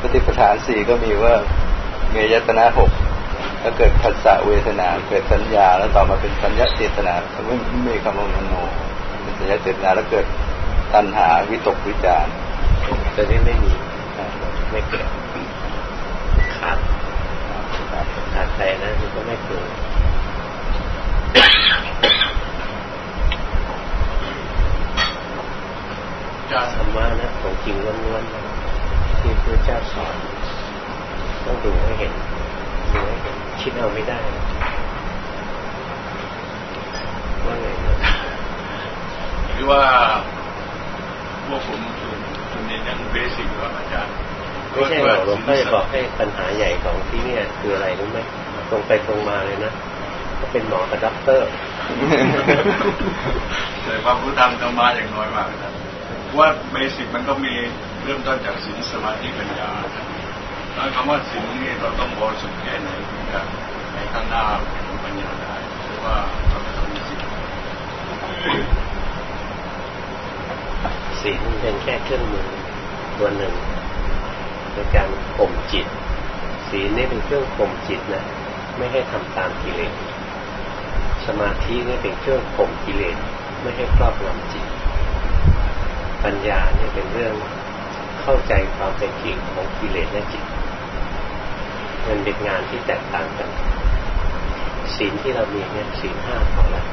ปฏิปทานสี่ก็มีว่าเมยตนาหกแล้วเกิดภาษาเวทนาเกิดสัญญา แล้วต่อมาเป็นสัญญาเจตนาไม่ไม่มีคำว่ามโนเป็นสัญญาเจตนาแล้วเกิดตัณหาวิตกวิจารแต่นี้ไม่มีไม่เกิดขาด ขาดใจนะมันก็ไม่เกิดธรรมะนะของจริงล้วนๆที่พระเจ้าสอนต้องดูให้เห็นดูให้เห็นคิดเอาไม่ได้ว่าไงคือว่าพวกผมส่วนใหญ่ยังเบสิกว่าอาจารย์ ไม่ใช่หรอกหลวงพ่อจะบอกให้ปัญหาใหญ่ของที่นี่คืออะไรรู้ไหมตรงไปตรงมาเลยนะก็เป็นหมอกับด็อกเตอร์แต่ความรู้ทางธรรมะอย่างน้อยมากนะว่าเบสิกมันก็มีเริ่มต้นจากศีลสมาธิปัญญาแล้วคำว่าศีลนี่เราต้องบริสุทธิ์แค่ไหนถึงจะในข้างหน้าเป็นปัญญาได้หรือว่าเราต้องมีศีลศีลเป็นแค่เครื่องมือตัวหนึ่ง ในการข่มจิต ศีลนี่เป็นเครื่องข่มจิตนะไม่ให้ทำตามกิเลสสมาธินี่เป็นเครื่องข่มกิเลสไม่ให้ครอบงำจิต ปัญญาเนี่ยเป็นเรื่องเข้าใจความเป็นจริงของกิเลสและจิตมันเป็นงานที่แตกต่างกันศีลที่เรามีเนี่ยศีลห้าพอแล้ว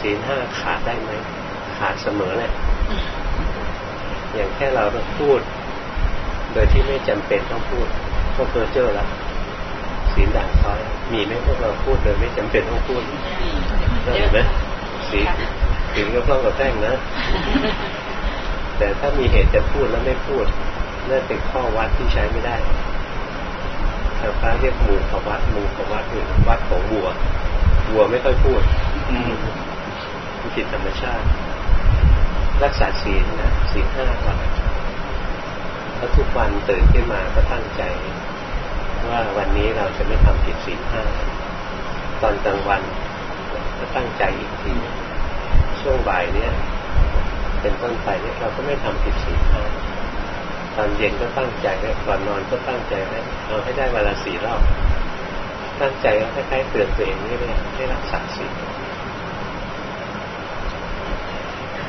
ศีลห้าขาดได้ไหมขาดเสมอเลย อย่างแค่เราต้องพูด โดยที่ไม่จำเป็นต้องพูดก็เพอเจอแล้วศีลด่างซ้อย มีไหมพวกเราพูดโดยไม่จำเป็นต้องพูดเห็นไหมศีลศีลก็ต้องกับแป้งนะ แต่ถ้ามีเหตุจะพูดแล้วไม่พูดนั่นเป็นข้อวัดที่ใช้ไม่ได้ทางพระเรียกมูขวัดมูขวัดคือวัดของวัววัวไม่ค่อยพูดมันผิดธรรมชาติ รักษาศีลนะศีลห้าก่อนแล้วทุกวันตื่นขึ้นมาก็ตั้งใจ ว่าวันนี้เราจะไม่ทำผิดศีลห้าตอนกลางวันก็ตั้งใจอีกทีช่วงบ่ายเนี้ยเป็นต้นไปเนี่ยเราก็ไม่ทำผิดศีลห้าตอนเย็นก็ตั้งใจไว้ก่อนนอนก็ตั้งใจไว้เอาให้ได้เวลาสี่รอบ ตั้งใจว่าคล้ายๆเตือนตัวเองเรื่อยๆให้รักษาศีล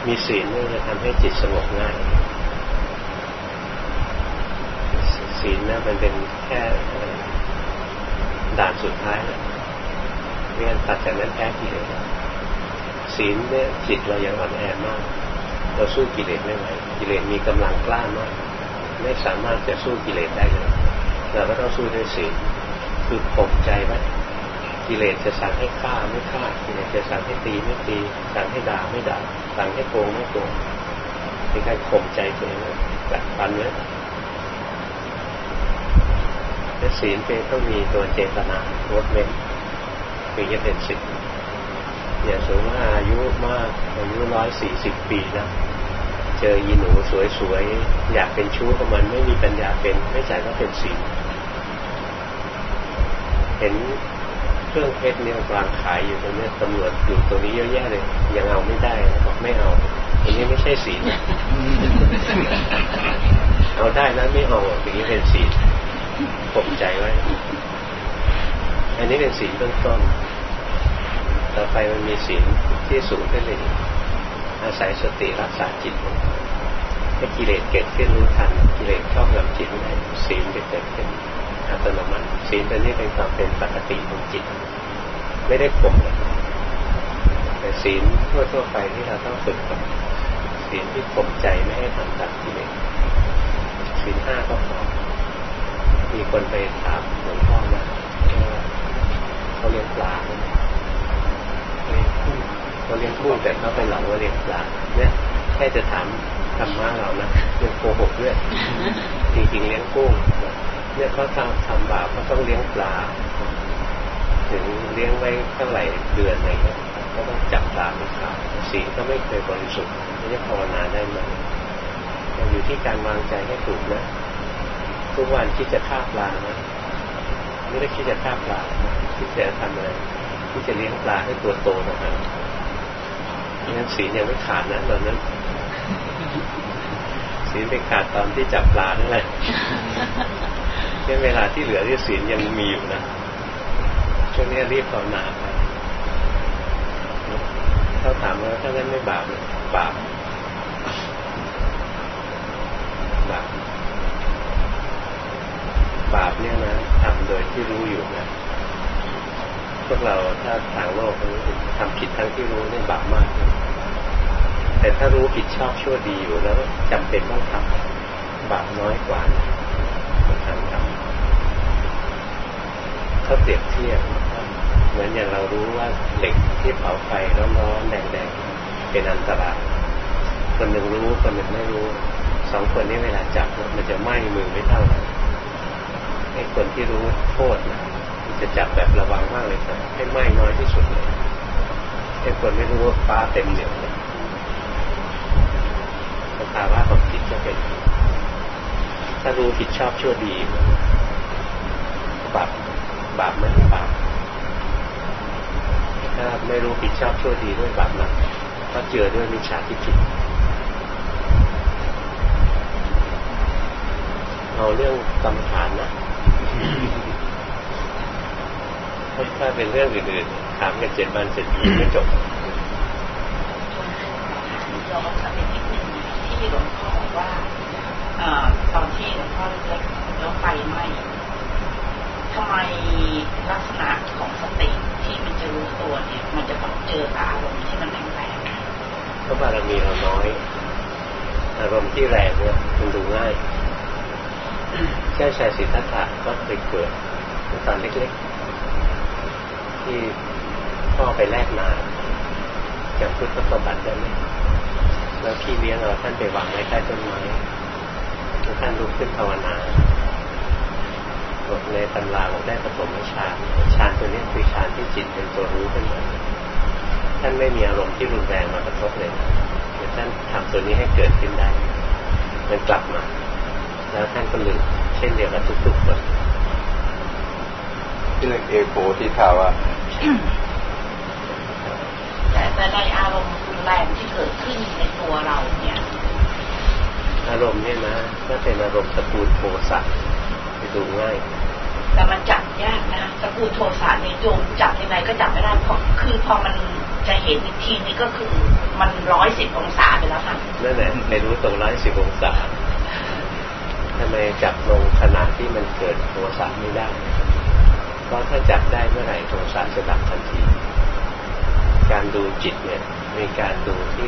มีศีลนี่จะทำให้จิตสงบง่ายศีลนะมันเป็นแค่ด่านสุดท้ายนะไม่งั้นตัดจากนั้นแพ้กิเลสศีลเนี่ยจิตเรายังอ่อนแอมาก เราสู้กิเลสไม่ไหวกิเลสมีกำลังกล้ามาก ไม่สามารถจะสู้กิเลสได้เลยเราก็ต้องสู้ด้วยศีลคือข่มใจไว้ กิเลสจะสั่งให้ฆ่าไม่ฆ่ากิเลสจะสั่งให้ตีไม่ตีสั่งให้ด่าไม่ด่าสั่งให้โกงไม่โกงเป็นการข่มใจตัวเองแบบปันไว้และศีลเป็นต้องมีตัวเจตนาลดเว้นถึงจะเป็นสิทธิ์อย่าสมมติว่าอายุมากอายุร้อยสี่สิบปีนะเจอยีหนูสวยๆอยากเป็นชู้กับมันไม่มีปัญญาเป็นไม่จ่ก็เป็นศีลเห็น เครื่องเพชรเนี่ยวางขายอยู่ตรงนี้ตำรวจอยู่ตรงนี้เยอะแยะเลยยังเอาไม่ได้บอกไม่เอาอันนี้ไม่ใช่ศีลเอาได้นะไม่เอาอย่างนี้เป็นศีลผมใจไว้อันนี้เป็นศีลเบื้องต้น ต่อไปมันมีศีลที่สูงขึ้นเลยอาศัยสติรักษาจิตให้กิเลสเกิดขึ้นรู้ทันกิเลสชอบนำจิตไม่ได้ศีลจะเกิดขึ้น อัตโนมัติศีลตัวนี้เป็นความเป็นปกติของจิต ไม่ได้ข่มแต่ศีลทั่วๆไปที่เราต้องฝึกกับศีลที่ข่มใจไม่ให้ทำตามกิเลสศีลห้าก็พอมีคนไปถามหลวงพ่อนะเขาเลี้ยงปลาเขาเลี้ยงกุ้งแต่เขาไปหลอกว่าเลี้ยงปลาเนี่ยแค่จะถามธรรมะเรานะเรื่องโกหกด้วยจริงๆเลี้ยงกุ้ง เนี่ยเขาทำทำบาปเขาต้องเลี้ยงปลา ถึงเลี้ยงไว้เท่าไหร่เดือนอะไรเงี้ยก็ต้องจับปลาไปขายสีก็ไม่เคยบริสุทธิ์ไม่ได้ภาวนาได้ไหมอยู่ที่การวางใจให้ถูกนะทุกวันที่จะฆ่าปลานะไม่ได้คิดจะฆ่าปลาคิดจะทำอะไรที่จะเลี้ยงปลาให้ตัวโตนะครับงั้นศีลยังไม่ขาดนะตอนนั้นศีลไปขาดตอนที่จับปลานั่นแหละ แค่เวลาที่เหลือที่ศีลยังมีอยู่นะช่วงนี้รีบภาวนาไปเขาถามว่าถ้างั้นไม่บาปบาปบาปบาปเนี่ยนะทำโดยที่รู้อยู่นะพวกเราถ้าทางโลกทำผิดทั้งที่รู้เนี่ยบาปมาก แต่ถ้ารู้ผิดชอบชั่วดีอยู่แล้วจำเป็นต้องทำบาปน้อยกว่าทางทำ เขาเปรียบเทียบเหมือนอย่างเรารู้ว่าเหล็กที่เผาไฟร้อนๆแดงๆเป็นอันตรายคนหนึ่งรู้คนหนึ่งไม่รู้สองคนนี้เวลาจับมันจะไหม้มือไม่เท่ากันไอ้คนที่รู้โทษนะจะจับแบบระวังมากเลยครับให้ไหม้น้อยที่สุดเลยไอ้คนไม่รู้ว่าฟ้าเต็มเหนียวเลยสภาวะของจิตจะเป็นถ้ารู้ผิดชอบชั่วดีบาป บาปไหมบาปถ้าไม่รู้ผิดชอบชั่วดีด้วยบาปนะก็เจือด้วยมิจฉาทิฏฐิเราเรื่องกรรมฐานนะถ้าเป็นเรื่องอื่นๆถามกันเจ็ดวันเสร็จไม่จบที่หลวงพ่อบอกว่าตอนที่หลวงพ่อเล็กแล้วไฟไหม ทำไมลักษณะของสติที่มันจะรู้ตัวเนี่ย มันจะต้องเจออารมณ์ที่มันแรงๆเพราะบารมีเราน้อย อารมณ์ที่แรงเนี่ยมันดูง่ายแค่ชายสิทธัตถะก็เคยเกิดตอนเล็กๆ ที่พ่อไปแลกนาจากพุทธประบัติได้ไหมแล้วพี่เลี้ยงเราท่านไปวางไว้ใต้ต้นไม้แล้วท่านลุกขึ้นภาวนา ในตำราบอกได้ปฐมฌานฌานตัวนี้คือฌานที่จิตเป็นตัวรู้ขึ้นมาท่านไม่มีอารมณ์ที่รุนแรงมากระทบเลยแต่ท่านทำตัวนี้ให้เกิดขึ้นได้มันกลับมา แล้วท่านก็ลืมเช่นเดียวกับทุกๆคนเรื่องเอโกที่ข่าวว่าแต่ในอารมณ์รุนแรงที่เกิดขึ้นในตัวเราเนี่ย อารมณ์เนี่ยนะก็เป็นอารมณ์ตระกูลโทสะไป ดูง่ายแต่มันจับยากนะตระกูลโทสะในโยมจับยังไงก็จับไม่ได้เพราะคือพอมันจะเห็นอีกทีนี้ก็คือมันร้อยสิบองศาไปแล้วค่ะนั่นแหละไม่รู้ตรงร้อยสิบองศาทำไมจับลงขนาดที่มันเกิดโทสะไม่ได้ เพราะถ้าจับได้เมื่อไหร่โทสะจะดับทันที การดูจิตเนี่ยมีการดูที่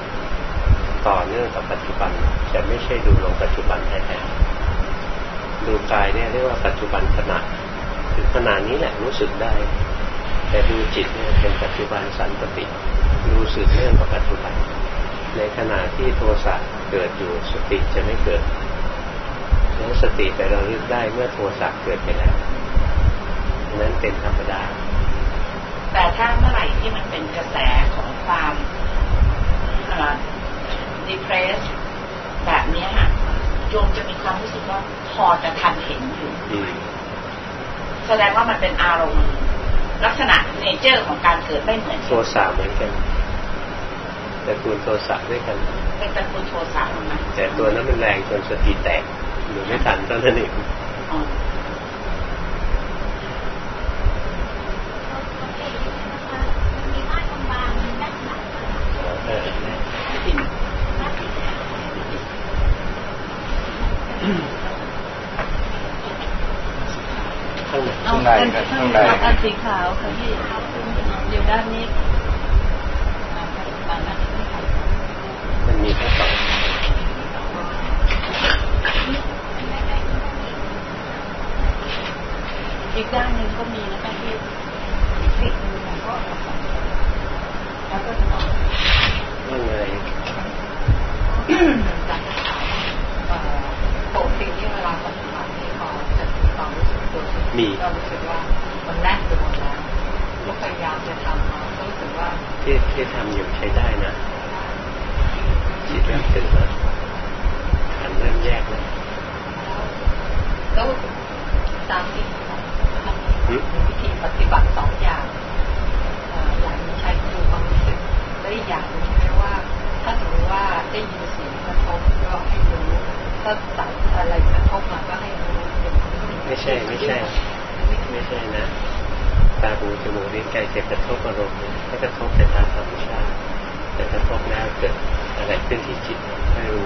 ต่อเนื่องกับปัจจุบัน จะไม่ใช่ดูลงปัจจุบันแท้ๆ ดูกายเนี่ยเรียกว่าปัจจุบันขณะคือขณะนี้แหละรู้สึกได้ แต่ดูจิตเนี่ยเป็นปัจจุบันสันติรู้สึกเรื่องกับปัจจุบัน ในขณะที่โทสะเกิดอยู่สติจะไม่เกิดแล้วสติไประลึกได้เมื่อโทสะเกิดไปแล้วนั้นเป็นธรรมดา แต่ถ้าเมื่อไหร่ที่มันเป็นกระแสของความดีเพรสแบบนี้ค่ะ โยมจะมีความรู้สึกว่าพอจะทันเห็นอยู่แสดงว่ามันเป็นอารมณ์ ลักษณะเนเจอร์ของการเกิดไม่เหมือนโทสะเหมือนกันแต่คูณโทสะด้วยกัน เป็นตระกูลโทสะนะแต่ตัวนั้นมันแรงจนสติแตกหรือไม่ทันตอนนั้นเอง ข้างในข้างในอันสีขาวค่ะพี่อยู่ด้านนี้มันมีทั้งสองอีกด้านหนึ่งก็มีนะคะพี่ติดมือของก็แล้วก็จะบอกว่าไง ปกติที่เวลาปฏิบัติที่พอจะความรู้สึกตัวมีก็รู้สึกว่ามันแน่นไปหมดแล้วก็พยายามจะทำก็รู้สึกว่าที่ที่ทำอยู่ใช้ได้นะจิตเริ่มตื่นแล้วขันเริ่มแยกแล้วแล้วตามที่วิธีปฏิบัติสองอย่างอย่างใช้ดูความรู้สึกและอีกอย่างนึงใช่ไหมว่า ถ้าสมมติว่าได้ยินเสียงกระทบก็ให้รู้ ถ้าตัดอะไรกระทบมาก็ให้รู้ไม่ใช่ไม่ใช่ ไม่ใช่นะตาหูจมูกลิ้นกายจะกระทบอารมณ์ก็กระทบแต่ทางธรรมชาติแต่กระทบแล้วเกิดอะไรขึ้นที่จิตไม่รู้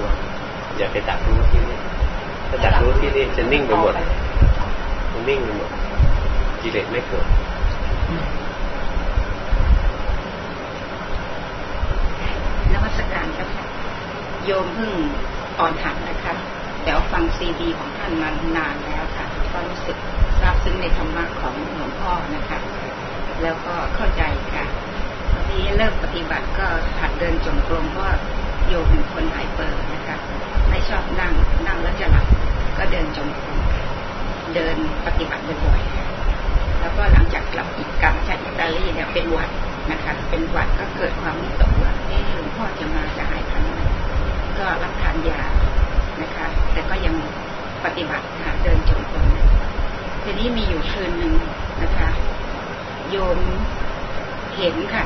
อย่าไปดักรู้ที่นี่ถ้าดักรู้ที่นี่จะนิ่งไปหมดมันนิ่งไปหมดกิเลสไม่เกิดนวัตการครับโยมเพิ่งอ่อนหัดนะคะแต่ว ฟังซีดีของท่านมานานแล้วค่ะก็รู้สึกซาบซึ้งในธรรมะของหลวงพ่อนะคะ แล้วก็เข้าใจค่ะทีเริ่มปฏิบัติก็หัดเดินจงกรมเพราะโยมเป็นคนไฮเปอร์นะคะ ไม่ชอบนั่งนั่งแล้วจะหลับก็เดินจงกรมเดินปฏิบัติบ่อยๆแล้วก็หลังจากกลับกลับจากอิตาลีเนี่ยเป็นหวัดนะคะ เป็นหวัดก็เกิดความวิตกว่าเออหลวงพ่อจะมาจะหายทันไหมก็รับทานยา นะคะ แต่ก็ยังปฏิบัติค่ะเดินจงกรมทีนี้มีอยู่คืนหนึ่งนะคะ โยมเห็นค่ะ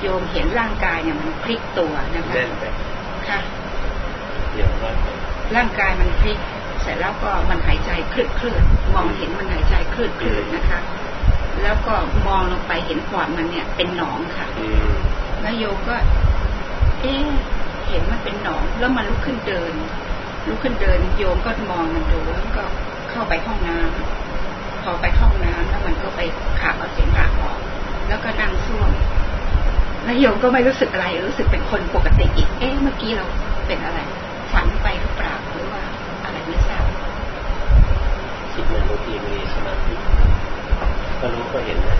โยมเห็นร่างกายเนี่ยมันพลิกตัวนะคะค่ะร่างกายมันพลิกเสร็จแล้วก็มันหายใจคลื่นคลื่นมองเห็นมันหายใจคลื่นคลื่นนะคะ แล้วก็มองลงไปเห็นปอดมันเนี่ย เป็นหนองค่ะอืมแล้วโยก็ เอ๊ะเห็นมันเป็นหนองแล้วมันลุกขึ้นเดิน ลุกขึ้นเดินโยมก็มองมันดูแล้วก็เข้าไปห้องน้ำพอไปห้องน้ำแล้วมันก็ไปขับเอาเสียงระออก แล้วก็นั่งซ่วมแล้วโยมก็ไม่รู้สึกอะไร รู้สึกเป็นคนปกติอีก เอ๊ะเมื่อกี้เราเป็นอะไรฝันไปหรือเปล่าหรือว่าอะไรไม่ทราบจิตมันบางทีมีสมาธิก็รู้ก็เห็นนะ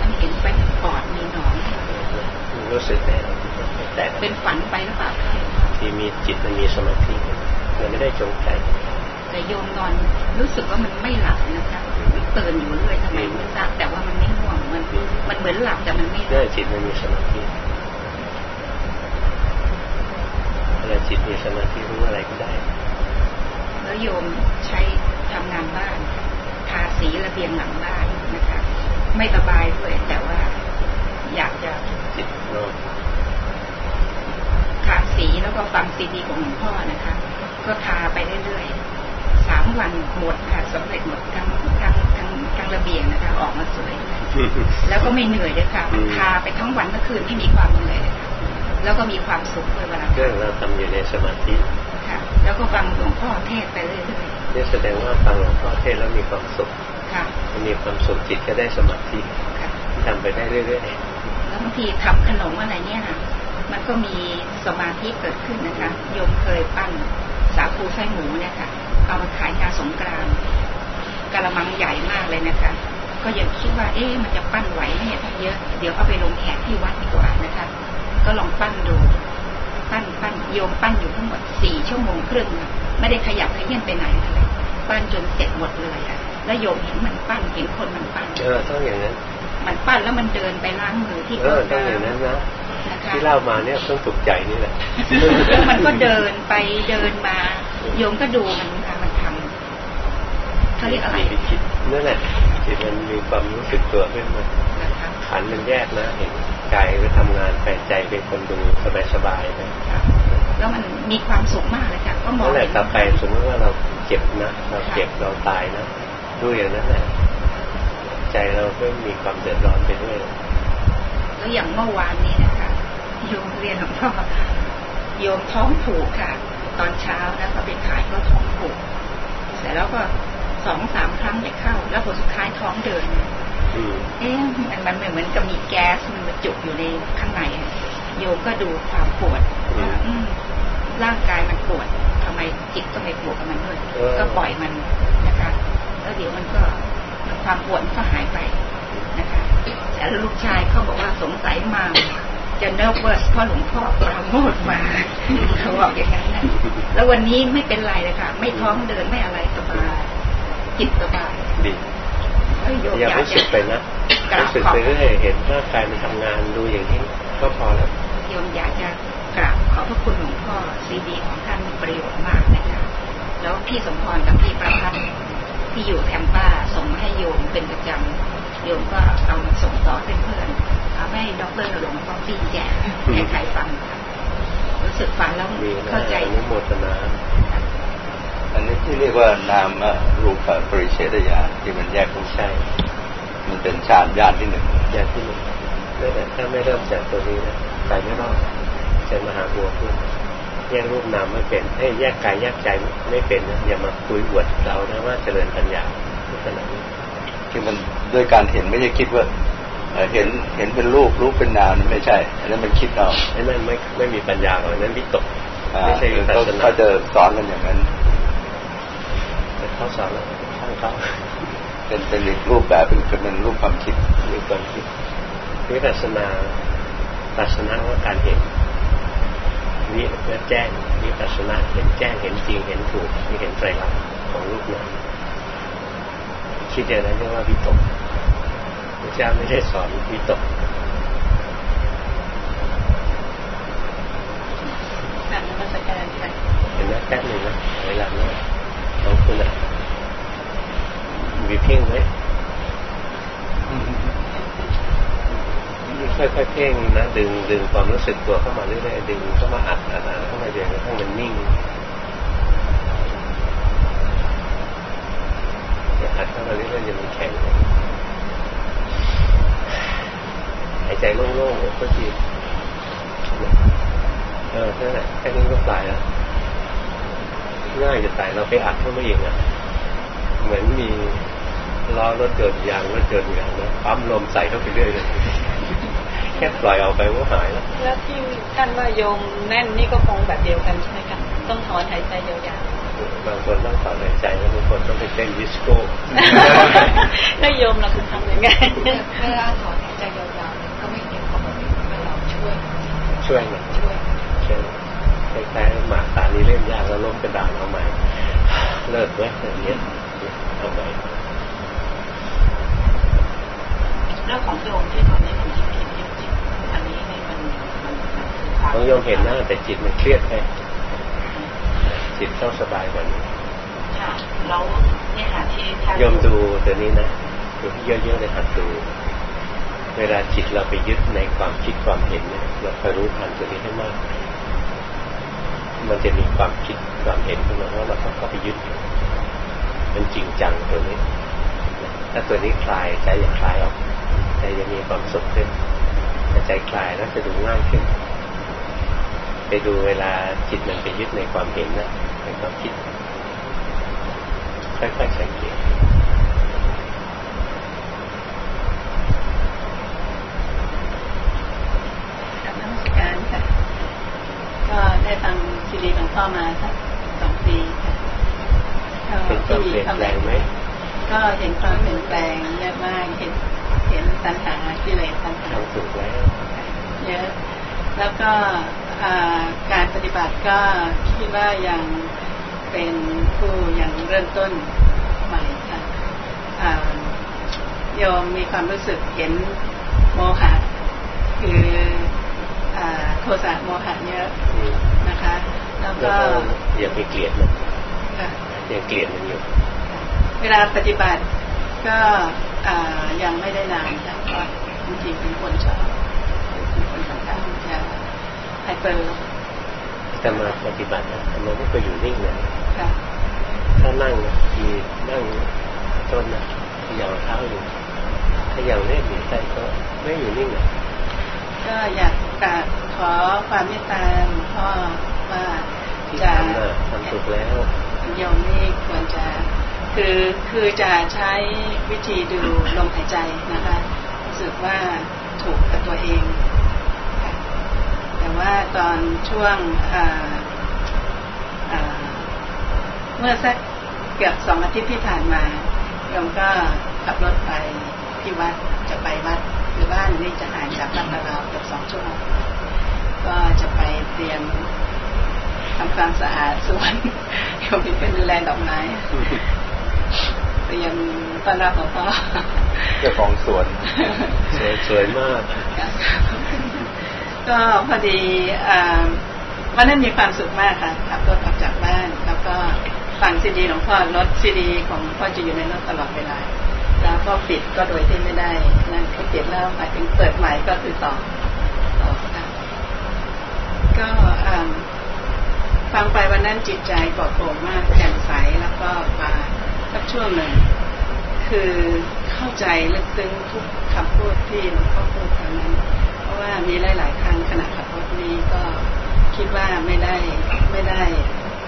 มันเห็นไปปอดมีหนองรู้สึกได้แต่เป็นฝันไปหรือเปล่าคะที่มีจิตมันมีสมาธิ มันไม่ได้จงใจ แต่โยมนอนรู้สึกว่ามันไม่หลับนะคะตื่นอยู่เรื่อยทำไมไม่ทราบแต่ว่ามันไม่ง่วงมันมันเหมือนหลับแต่มันไม่หเนื่ลัอบจิตมันมีสมาธิเวลาจิตมีสมาธิรู้อะไรก็ได้ แล้วโยมใช้ทำงานบ้านทาสีระเบียงหลังบ้านนะคะ ไม่สบายด้วยแต่ว่า อยากจะจิตโลกทาสีแล้วก็ฟังซีดีของหลวงพ่อนะคะ ก็ทาไปเรื่อยๆสามวันหมดค่ะสำเร็จหมดทั้งทั้งทั้งทั้งระเบียงนะคะออกมาสวย แล้วก็ไม่เหนื่อยเลยค่ะมันทาไปทั้งวันทั้งคืนไม่มีความเหนื่อยเลยค่ะแล้วก็มีความสุขด้วยเวลาเรื่องเราทำอยู่ในสมาธิค่ะ แล้วก็ฟังหลวงพ่อเทศน์ไปเรื่อยนี่แสดงว่าฟังหลวงพ่อเทศน์แล้วมีความสุขๆค่ะมันมีความสุขจิตก็ได้สมาธิค่ะทำไปได้เรื่อยแล้วบางทีทำขนมอะไรเนี่ยนะมันก็มีสมาธิเกิดขึ้นนะคะโยมเคยปั้น สาคูไส้หมูเนี่ยค่ะ เอามาขายงานสงกรานต์กระมังใหญ่มากเลยนะคะ ก็ยังคิดว่า เอ๊ะมันจะปั้นไหวไหมเนี่ยถ้าเยอะ เดี๋ยวเอาไปลงแขกที่วัดดีกว่านะคะ ก็ลองปั้นดู ปั้นปั้นโยมปั้นอยู่ทั้งหมดสี่ชั่วโมงครึ่งอะไม่ได้ขยับขยื่นไปไหนเลยปั้นจนเสร็จหมดเลยอะแล้วโยมเห็นมันปั้นเห็นคนมันปั้นๆเออต้องอย่างนั้น มันปั้นแล้วมันเดินไปล้างมือที่เอโต๊ะอต้องอย่างนั้นนะนะคะ ที่เล่ามาเนี่ยเพิ่งถูกใจนี่แหละแล้วมันก็เดินไปเดินมาโยมก็ดูมันค่ะมันทำเขาเรียกอะไรมีคิดนั่นแหละจิตมันมีความรู้สึกตัวขึ้นมานะคะขันมันแยกนะเห็นกายไปทำงานไปใจเป็นคนดูสบายๆไปค่ะแล้วมันมีความสุขมากเลยค่ะก็มองนั่นแหละเห็นต่อไปสมมติว่าเราเจ็บนะเราเจ็บเราตายนะดูอย่างนั้นแหละใจเราก็มีความเดือดร้อนไปด้วยแล้วอย่างเมื่อวานนี้นะคะ โยมเรียนหลวงพ่อโยมท้องผูกค่ะ ตอนเช้านะพอไปขายก็ท้องผูกเสร็จแล้วก็สองสามครั้งจะเข้า แล้วผลสุดท้ายท้องเดินอืมเอ๊ะมันมันเหมือนกับมีแก๊สมันมาจุกอยู่ในข้างในอะโยมก็ดูความปวดว่าอืมร่างกายมันปวดทำไมจิตก็ไม่ปวดกับมันด้วยก็ปล่อยมันนะคะแล้วเดี๋ยวมันก็ความปวดมันก็หายไปนะคะแต่ลูกชายเขาบอกว่าสงสัยมา จะ nervous เพราะหลวงพ่อปราโมทมาเขาบอกอย่างนั้นนะแล้ววันนี้ไม่เป็นไรเลยค่ะ ไม่ท้องเดินไม่อะไรสบายจิตสบายดีแล้วโยมอย่าอยากรู้สึจะกไปนะกราบรู้สึกขอบไปเรื่อยเห็นร่างกายมันทำงานดูอย่างนี้ก็พอแล้วโยมอยากจะกราบขอบพระคุณหลวงพ่อซีดีของท่านมีประโยชน์มากนะคะแล้วพี่สมพรกับพี่ประพัฒน์ที่อยู่แคมป้าส่งมาให้โยมเป็นประจำโยมก็เอามาส่งต่อเพื่อนๆ เอาให้ด็อกเตอร์หลวงพ่อพี่แจกให้ใครฟังค่ะรู้สึกฟังแล้วมีนะเข้าใจอนุโมทนาอันนี้ที่เรียกว่านามรูปปริเฉดญาณที่มันแยกของใช่มันเป็นฌานญาณที่หนึ่งอย่างที่หนึ่งนั่นแหละถ้าไม่เริ่มจากตัวนี้นะไปไม่รอดจะมาหาบัวขึ้นแยกรูปนามไม่เป็นให้ยแยกกายแยกใจไม่เป็นนะอย่ามาคุยอวดเรานะว่าเจริญปัญญาขนาดนี้คือมันด้วยการเห็นไม่ใช่คิดว่า เอ่อเห็นเห็นเป็นรูปรูปเป็นนามไม่ใช่อันนั้นมันคิดเอาไอ้นั่นไม่ไม่มีปัญญาหรอกนั้นวิตกอ่าไม่ใช่วิปัสเขาสนาเขาจะสอนกันอย่างนั้นแต่เขาสอนแล้วช่างเขาเป็นเป็นอีกรูปแบบเป็นเป็นรูปความคิดมีความคิดวิปัสสนาปัสสนาว่าการเห็นวิเพื่อแจ้งวิปัสสนาเห็นแจ้งเห็นจริงเห็นถูกมีเห็นไตรลักษณ์ของรูปนามคิดอย่างนั้นเรียกว่าวิตกพระ เจ้าไม่ได้สอนวิตกกราบนมัสการค่ะเห็นไหมแป๊บหนึ่งนะเวลาเนี่ยของคุณอะมีเพ่งไหมค่อยๆเพ่งนะดึงดึงความรู้สึกตัวเข้ามาเรื่อยๆดึงเข้ามาอัดอัดอัดเข้ามาเดี๋ยวกระทั่งมันนิ่งหัดเข้ามาเรื่อยๆจะมันแข็ง หายใจโล่งๆก็ทีเออนั่นแหละแค่นี้ก็ปลายแล้วง่ายจะตายเราไปอัดเข้ามาเองอะ เหมือนมีล้อรถเกิดยางรถเกิดยางนะปั๊มลมใส่เข้าไปเรื่อยเลยแค่ปล่อยเอาไปก็หายแล้วแล้วที่ท่านว่าโยมแน่นนี่ก็คงแบบเดียวกันใช่ไหมคะต้องถอนหายใจยาวๆบางคนต้องถอนหายใจแล้วบางคนต้องไปเต้นดิสโก้แล้วโยมเราคือทำยังไงเวลาถอนหายใจยาว ช่วยช่วยหน่อยช่วยช่วยคล้ายๆหมากตานี้เล่นยากแล้วล้มกระดานเอาใหม่ เลิกไหมอย่างเงี้ยเอาใหม่แล้วของโยมที่ตอนนี้มันยิบยิบยิบยิบอันนี้เนี่ยมันมันมันคือความต้องโยมเห็นหน้าแต่จิตมันเครียดไปจิตต้องสบายกว่านี้ค่ะแล้วเนี่ยค่ะที่ท่านโยมดูตัวนี้นะดูที่เยอะๆเลยหัดดู เวลาจิตเราไปยึดในความคิดความเห็นเนี่ยเราคอยรู้ทันตัวนี้ให้มาก มันจะมีความคิดความเห็นขึ้นมาว่าเราต้องเข้าไปยึด มันจริงจังตัวนี้ ถ้าตัวนี้คลายใจจะคลายออกใจจะมีความสุขขึ้นใจคลายแล้วจะดูง่ายขึ้น ไปดูเวลาจิตมันไปยึดในความเห็นนะในความคิดค่อยๆสังเกต กับนักวิชาการค่ะ ก็ได้ฟังซีดีของพ่อมาสักสองปีค่ะเป็นความเปลี่ยนแปลงไหมก็เห็นความเปลี่ยนแปลงเยอะมากเห็นเห็นตัณหากิเลสตัณหาทำถูกแล้วเยอะ แล้วก็การปฏิบัติก็คิดว่ายังเป็นผู้ยังเริ่มต้นใหม่ค่ะอ่าโยมมีความรู้สึกเห็นโมหะคือ โทสะโมหะเยอะอืมนะคะ แล้วแล้วก็ก็อย่าไปเกลียดมันค่ะยังเกลียดมันอยู่ เวลาปฏิบัติก็อ่ายังไม่ได้นานค่ะเพราะจริงๆเป็นคนชอบเป็นคนค่อนข้างจะไฮเปอร์แต่มาปฏิบัตินะมันไม่เคยอยู่นิ่งเลยค่ะถ้านั่งนะทีนั่งต้นนะขยับเท้าอยู่ขยับเล่นอยู่ใต้โต๊ะไม่อยู่นิ่งเลยก็อยาก กราบขอความเมตตาหลวงพ่อว่าจะทำน่ะทำถูกแล้วโยมนี่ควรจะคือคือจะใช้วิธีดูลมหายใจนะคะรู้สึกว่าถูกกับตัวเอง แต่ว่าตอนช่วงเมื่อสักเกือบสองอาทิตย์ที่ผ่านมาโยมก็ขับรถไปที่วัดจะไปวัด คือบ้านนี่จะห่างจากบ้านเราวๆเกือบสองชั่วโมงก็จะไปเตรียมทำความสะอาดสวนโยมเป็นดูแลดอกไม้เตรียมต้อนรับหลวงพ่อเจ้าของสวนสวยสวยมาก ก็พอดีอ่าวันนั้นมีความสุขมากค่ะขับรถออกจากบ้าน แล้วก็ฟังซีดีหลวงพ่อรถซีดีของหลวงพ่อจะอยู่ในรถตลอดเวลา แล้วก็ปิดก็โดยที่ไม่ได้นั่นก็ปิดแล้วหมายถึงเปิดใหม่ก็คือต่อต่อค่ะก็ฟังไปวันนั้นจิตใจปลอดโปร่งมากแจ่มใสแล้วก็มาสักช่วงหนึ่งคือเข้าใจลึกซึ้งทุกคำพูดที่หลวงพ่อพูดครั้งนั้น เพราะว่ามีหลาย ๆ ครั้งขณะขับรถนี้ก็คิดว่าไม่ได้ไม่ได้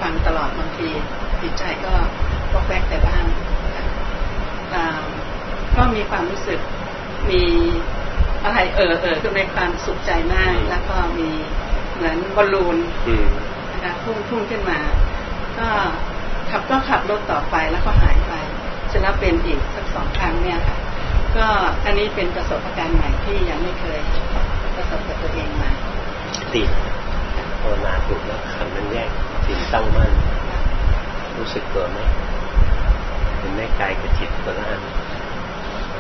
ฟังตลอดบางทีจิตใจก็วอกแวกแต่บ้างค่ะอ่า ก็มีความรู้สึกมีอะไรเออเออคือในความสุขใจมาก แล้วก็มีเหมือนบอลลูนอืมนะคะพุ่งพุ่งขึ้นมา ก็ขับก็ขับรถต่อไปแล้วก็หายไปเสร็จแล้วเป็นอีกสักสองครั้งเนี่ยค่ะ ก็อันนี้เป็นประสบการณ์ใหม่ที่ยังไม่เคยประสบกับตัวเองมาดีภาวนาถูกแล้วขันมันแยกจิตตั้งมั่นรู้สึกตัวไหมเป็นแม่กายกับจิตคนละอัน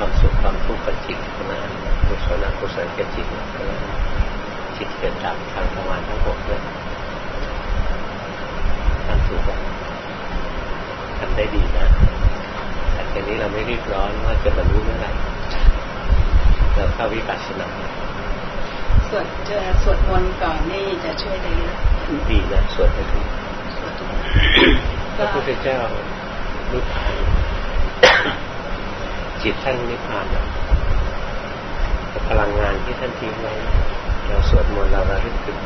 ความสุขความทุกข์กับจิตคนละอันกุศลอกุศลกับจิตคนละอันจิตเกิดดับทางทวารทั้งหกด้วยทำถูกแล้วทำได้ดีนะแต่ทีนี้เราไม่รีบร้อนว่าจะบรรลุเมื่อไหร่เราเข้าวิปัสสนาสวดจะสวดมนต์ก่อนนี่จะช่วยได้เยอะดีนะสวดไปถูกสวดทุกพระพุทธเจ้านิพพาน จิตท่านนิพพานนะพลังงานที่ท่านทิ้งไว้เราสวดมนต์เราระลึกถึง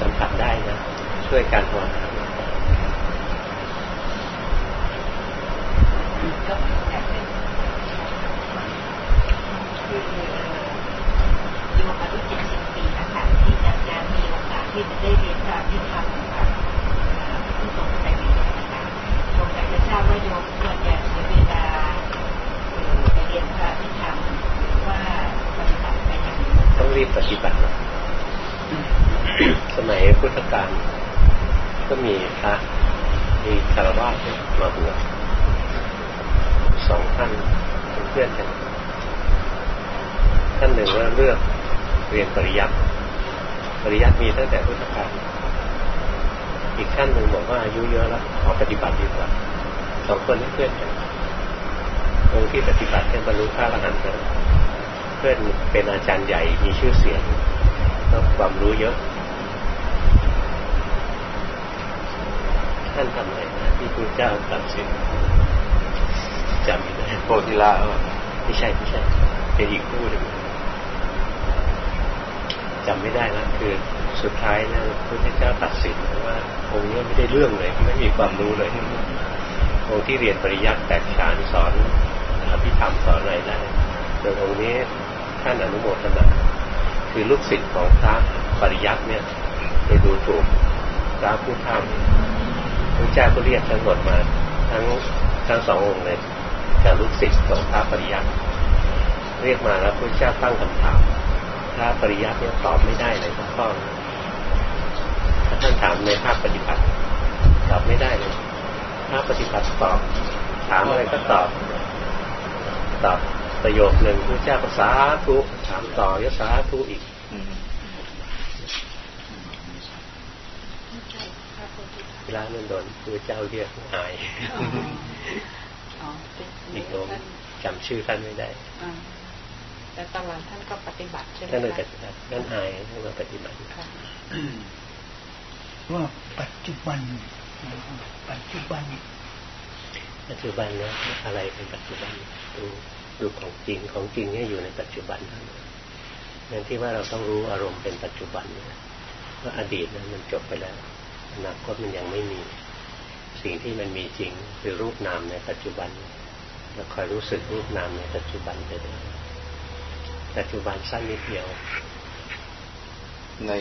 สัมผัสได้นะ ช่วยการภาวนาคือโยมอายุเจ็ดสิบปีนะคะที่จะจะมีโอกาสที่จะได้เรียนพระพิธรรมกับผู้ทรงแต่งนะคะผมอยากจะทราบว่าโยมควรจะเสียเวลาไปเรียนพระพิธรรมว่าปฏิบัติไปอย่างนี้ ต้องรีบปฏิบัตินะสมัยพุทธกาลก็มีพระมีคารวะมาบวชสองท่านเป็นเพื่อนกันท่านหนึ่งว่าเลือกเรียนปริยัติปริยัติมีตั้งแต่พุทธกาลอีกท่านหนึ่งบอกว่าอายุเยอะแล้วขอปฏิบัติดีกว่าสองคนนี้เพื่อนกันองค์ที่ปฏิบัติเป็นบรรลุพระอรหันต์กันเพื่อน เป็นอาจารย์ใหญ่มีชื่อเสียงแล้วความรู้เยอะ ท่านทำอะไรนะที่พระเจ้าตรัสสินจำไม่ได้โพธิละหรือเปล่าไม่ใช่ไม่ใช่เป็นอีกคู่หนึ่งจำไม่ได้แล้วคือสุดท้ายเนี่ยพระพุทธเจ้าตัดสินว่าองค์นี้ไม่ได้เรื่องเลยไม่มีความรู้เลยองค์ที่เรียนปริยัติแตกฉานสอนอภิธรรมสอนอะไรได้ส่วนองค์นี้ ท่านอนุโมทนาคือลูกศิษย์ของพระปริยัติเนี่ยไปดูถูกพระผู้ทำพระเจ้าก็เรียกทั้งหมดมา ทั้งทั้งสององค์เลยกับลูกศิษย์ของพระปริยัติเรียกมาแล้วพระเจ้าตั้งคำถามพระปริยัติเนี่ยตอบไม่ได้เลยสักข้อท่านถามในภาคปฏิบัติ ตอบไม่ได้เลยภาคปฏิบัติตอบ ถามอะไรก็ตอบ ตอบ ประโยคหนึ่งพระเจ้าก็สาธุถามต่อยสาธุอีกอืมเวลานั้นโดนพระเจ้าเรียกอายอ๋อเป็นอีกโยมจำชื่อท่านไม่ได้อ่าแต่ตลอดท่านก็ปฏิบัติใช่ไหมท่านเลยคะปฏิบัติท่านอายท่านมาปฏิบัติค่ะว่าปัจจุบัน ปัจจุบัน ปัจจุบันเนี่ยอะไรเป็นปัจจุบันดู ดูของจริงของจริงเนี่ยอยู่ในปัจจุบันเท่านั้นนั่นที่ว่าเราต้องรู้อารมณ์เป็นปัจจุบันเนี่ยว่าอดีตนั้นมันจบไปแล้วอนาคตมันยังไม่มี สิ่งที่มันมีจริงคือรูปนามในปัจจุบันเราคอยรู้สึกรูปนามในปัจจุบันไปเลยปัจจุบันสั้นนิดเดียวใน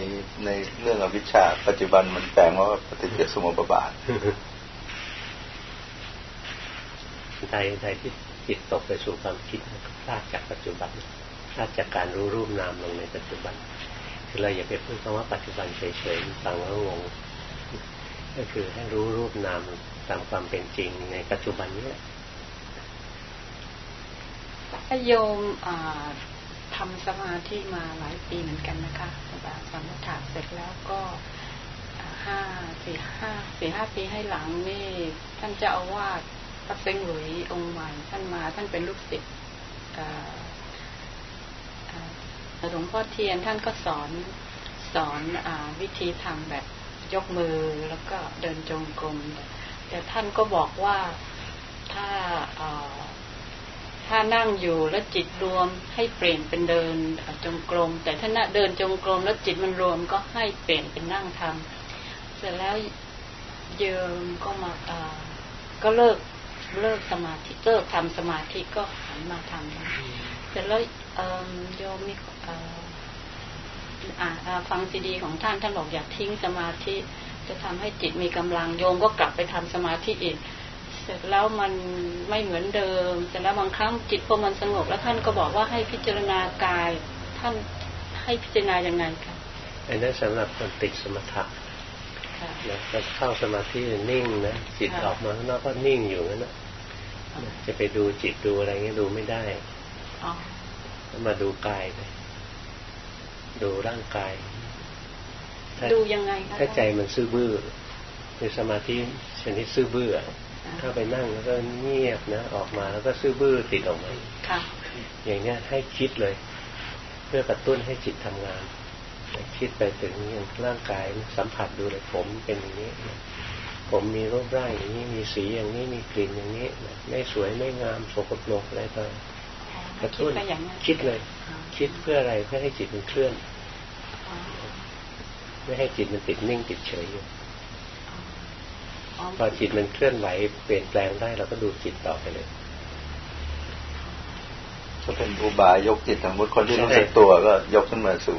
ในเรื่องอวิชชา ปัจจุบันมันแปลว่าปฏิจจสมุปบาทใดใดที่ จิตตกไปสู่ความคิดพลาดจากปัจจุบันพลาดจากการรู้รูปนามลงในปัจจุบัน คือเราอย่าไปพูดคำว่าปัจจุบันเฉยๆฟังแล้วงงก็คือให้รู้รูปนามตามความเป็นจริงในปัจจุบันนี้แหละโยมอ่าทำสมาธิมาหลายปีเหมือนกันนะคะแบบสมถะเสร็จแล้วก็ห้าสี่ห้าสี่ห้าปีให้หลังนี่ท่านเจ้าอาวาส พระเซ็งหลุยองค์ใหม่ท่านมา ท่านเป็นลูกศิษย์หลวงพ่อเทียนท่านก็สอนสอนอวิธีทำแบบยกมือแล้วก็เดินจงกรมแต่ท่านก็บอกว่าถ้าถ้านั่งอยู่แล้วจิตรวมให้เปลี่ยนเป็นเดินจงกรมแต่ถ้าน่ะเดินจงกรมแล้วจิตมันรวมก็ให้เปลี่ยนเป็นนั่งทำเสร็จแล้วโยมก็มาก็เลิก เลิกสมาธิเลิกทำสมาธิก็หันมาทำเสร็จแล้วเอิ่มโยมมีเอ่ออ่าอ่าฟังซีดีของท่านท่านบอกอย่าทิ้งสมาธิ จะทำให้จิตมีกำลังโยมก็กลับไปทำสมาธิอีก เสร็จแล้วมันไม่เหมือนเดิม เสร็จแล้วบางครั้งจิตพอมันสงบแล้วท่านก็บอกว่าให้พิจารณากาย ท่านให้พิจารณายังไงคะอันนั้นสำหรับคนติดสมถะค่ะนะจะเข้าสมาธินิ่งนะจิตค่ะออกมาข้างนอกก็นิ่งอยู่นั่นนะ จะไปดูจิตดูอะไรเงี้ยดูไม่ได้อ๋อมาดูกายไปดูร่างกายถ้าดูยังไงคะถ้าใจมันซื่อบื้อคือสมาธิชนิดซื่อบื้ออะถ้าไปนั่งแล้วก็เงียบนะออกมาแล้วก็ซื่อบื้อติดออกมาค่ะ อย่างเนี้ยให้คิดเลย เพื่อกระตุ้นให้จิตทำงาน คิดไปถึงอย่างร่างกายสัมผัสดูเลยผมเป็นอย่างนี้ ผมมีรูปร่างอย่างนี้มีสีอย่างนี้มีกลิ่นอย่างนี้ไม่สวยไม่งามสกปรกอะไรต่อกระตุ้นคิดเลย คิดเพื่ออะไรเพื่อให้จิตมันเคลื่อนไม่ให้จิตมันติดนิ่งติดเฉยอยู่พอจิตมันเคลื่อนไหวเปลี่ยนแปลงได้เราก็ดูจิตต่อไปเลยก็เป็นอุบายยกจิตสมมติคนที่รู้สึกตัวก็ยกขึ้นมาสู่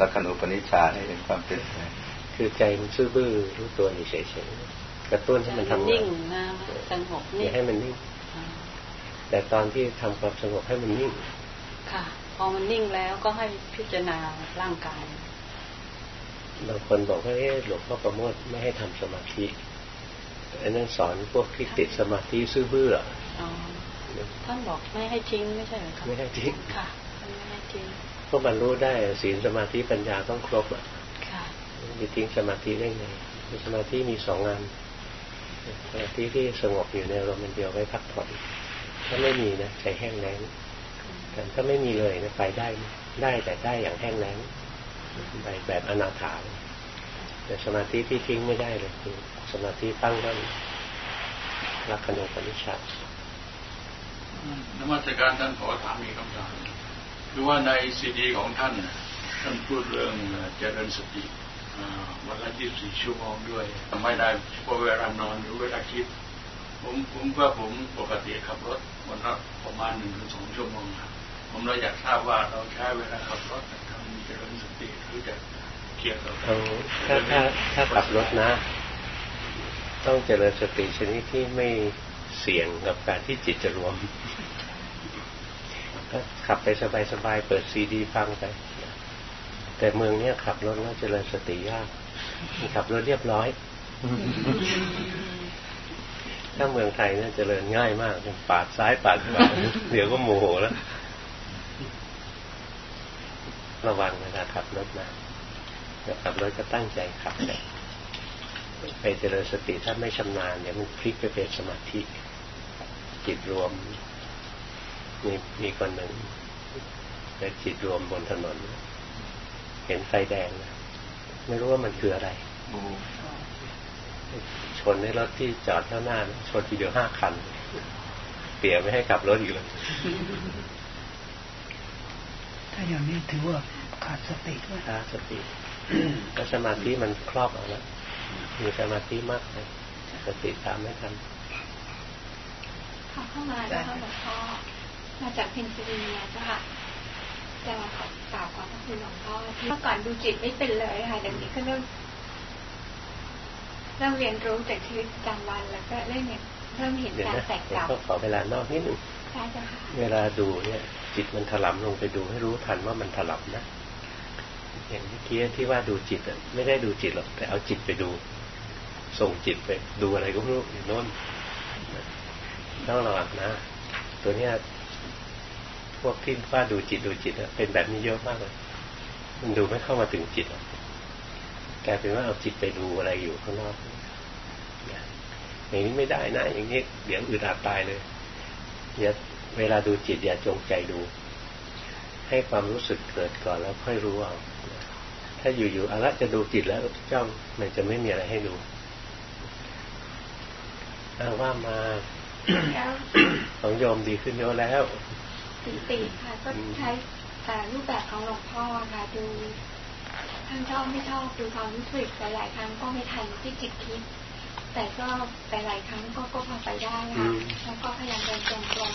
ลักขณูปนิชฌานให้เห็นความเปลี่ยนแปลงคือใจมันซื่อบื้อรู้ตัวอยู่เฉยๆ กระตุ้นให้มันทำงานนิ่งนะสงบนิ่งให้มันนิ่ง แต่ตอนที่ทำความสงบให้มันนิ่ง ค่ะ พอมันนิ่งแล้วก็ให้พิจารณาร่างกายบางคนบอกว่าเอหลวงพ่อประโมทไม่ให้ทำสมาธิอันนั้นสอนพวกที่ติดสมาธิซื่อบื้อท่านบอกไม่ให้ทิ้งไม่ใช่หรือครับไม่ให้ทิ้งค่ะไม่ให้ทิ้งพวกบรรลุได้ศีลสมาธิปัญญาต้องครบอะจะทิ้งสมาธิได้ไงสมาธิมีสองงาน สมาธิที่สงบอยู่ในอารมณ์เดียวไว้พักผ่อนถ้าไม่มีนะใจแห้งแล้งแต่ถ้าไม่มีเลยนะไปได้ได้แต่ได้อย่างแห้งแล้งไปแบบอนาถาแต่สมาธิที่ทิ้งไม่ได้เลยคือสมาธิตั้งมั่นรักขณูปนิชฌานนมัสการท่านขอถามมีคำถามคือว่าในซีดีของท่านท่านพูดเรื่องเจริญสติ วันละยี่สิบสี่ชั่วโมงด้วยไม่ได้เฉพาะเวลานอนหรือเวลาคิด ผมผมก็ผมปกติขับรถวันละประมาณหนึ่งถึงสองชั่วโมงครับผมเราอยากทราบว่าเราใช้เวลาขับรถทำเจริญสติหรือจะเกี่ยวกับถ้าถ้าถ้าขับรถนะ ต้องเจริญสติชนิดที่ไม่เสี่ยงกับการที่จิตจะรวมก็ขับไปสบายๆเปิดซีดีฟังไป แต่เมืองเนี้ยขับรถแล้วเจริญสติยากขับรถเรียบร้อย ถ้าเมืองไทยเนี่ยเจริญง่ายมากปาดซ้ายปาดขวาเดี๋ยวก็โมโหแล้ว ระวังเวลาขับรถนะขับรถก็ตั้งใจขับไปไปเจริญสติถ้าไม่ชำนาญเดี๋ยวมันพลิกไปเป็นสมาธิจิตรวมมีมีคนหนึ่งแต่จิตรวมบนถนน เห็นไฟแดงไม่รู้ว่ามันคืออะไรชนในรถที่จอดข้างหน้าชนทีเดียวห้าคัน เปียไม่ให้ขับรถอีกเลยถ้าอย่างนี้ถือว่าขาดสติขาดสติก็สมาธิมันครอบเอาแล้วมีสมาธิมากเลยสติตามไม่ทันขอเข้ามาแล้วหลวงพ่อมาจากเพนซิลเวเนียจ้ะค่ะ จะมาขอกล่าวขอบพระคุณหลวงพ่อที่เมื่อก่อนดูจิตไม่เป็นเลยค่ะเดี๋ยวนี้ก็เริ่มเริ่มเรียนรู้จากชีวิตประจำวันแล้วก็เริ่มเนี่ยเริ่มเห็นการแตกต่างขอเวลานอกนิดนึงใช่จ้ะค่ะเวลาดูเนี่ยจิตมันถลำลงไปดูให้รู้ทันว่ามันถลำนะอย่างเมื่อกี้ที่ว่าดูจิตอะไม่ได้ดูจิตหรอกแต่เอาจิตไปดู ส่งจิตไปดูอะไรก็ไม่รู้อย่างโน้นต้องระวังนะ ตัวเนี้ย พวกที่ว่าดูจิตดูจิตเป็นแบบนี้เยอะมากเลย มันดูไม่เข้ามาถึงจิตกลายเป็นว่าเอาจิตไปดูอะไรอยู่ข้างนอกอย่างนี้ไม่ได้นะอย่างนี้เดี๋ยวอึดอัดตายเลยอย่าเวลาดูจิตอย่าจงใจดู ให้ความรู้สึกเกิดก่อนแล้วค่อยรู้เอาถ้าอยู่ๆอะไรจะดูจิตแล้วจ้องมันจะไม่มีอะไรให้ดูอ้ว่ามาของโยมดีขึ้นเยอะแล้ว ติติค่ะ ก็ใช้แต่รูปแบบของหลวงพ่อค่ะดูท่านชอบไม่ชอบดูความรู้สึกหลายๆครั้งก็ไม่ทันที่จิตคิด แต่ก็แต่หลายครั้งก็ก็พอไปได้ค่ะแล้วก็พยายามเดินตรง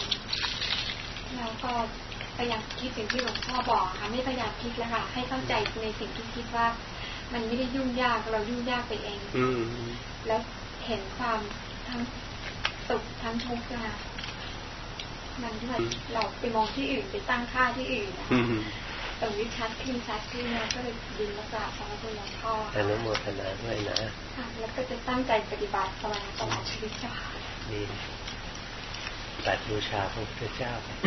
ๆแล้วก็พยายามคิดสิ่งที่หลวงพ่อบอกค่ะไม่พยายามคิดแล้วค่ะ ให้เข้าใจในสิ่งที่คิดว่า มันไม่ได้ยุ่งยากเรายุ่งยากไปเองแล้วเห็นความทั้งสุขทั้งทุกข์ค่ะ มันที่เราไปมองที่อื่นไปตั้งค่าที่อื่นนะตรงนี้ชัดขึ้นชัดขึ้นนะก็เลยดินมากราบขอพระคุณหลวงพ่ออนุโมทนาด้วยนะแล้วก็จะตั้งใจปฏิบัติตลอดตลอดชีวิตจ้าดีบัตรบูชาพระพุทธเจ้ากับ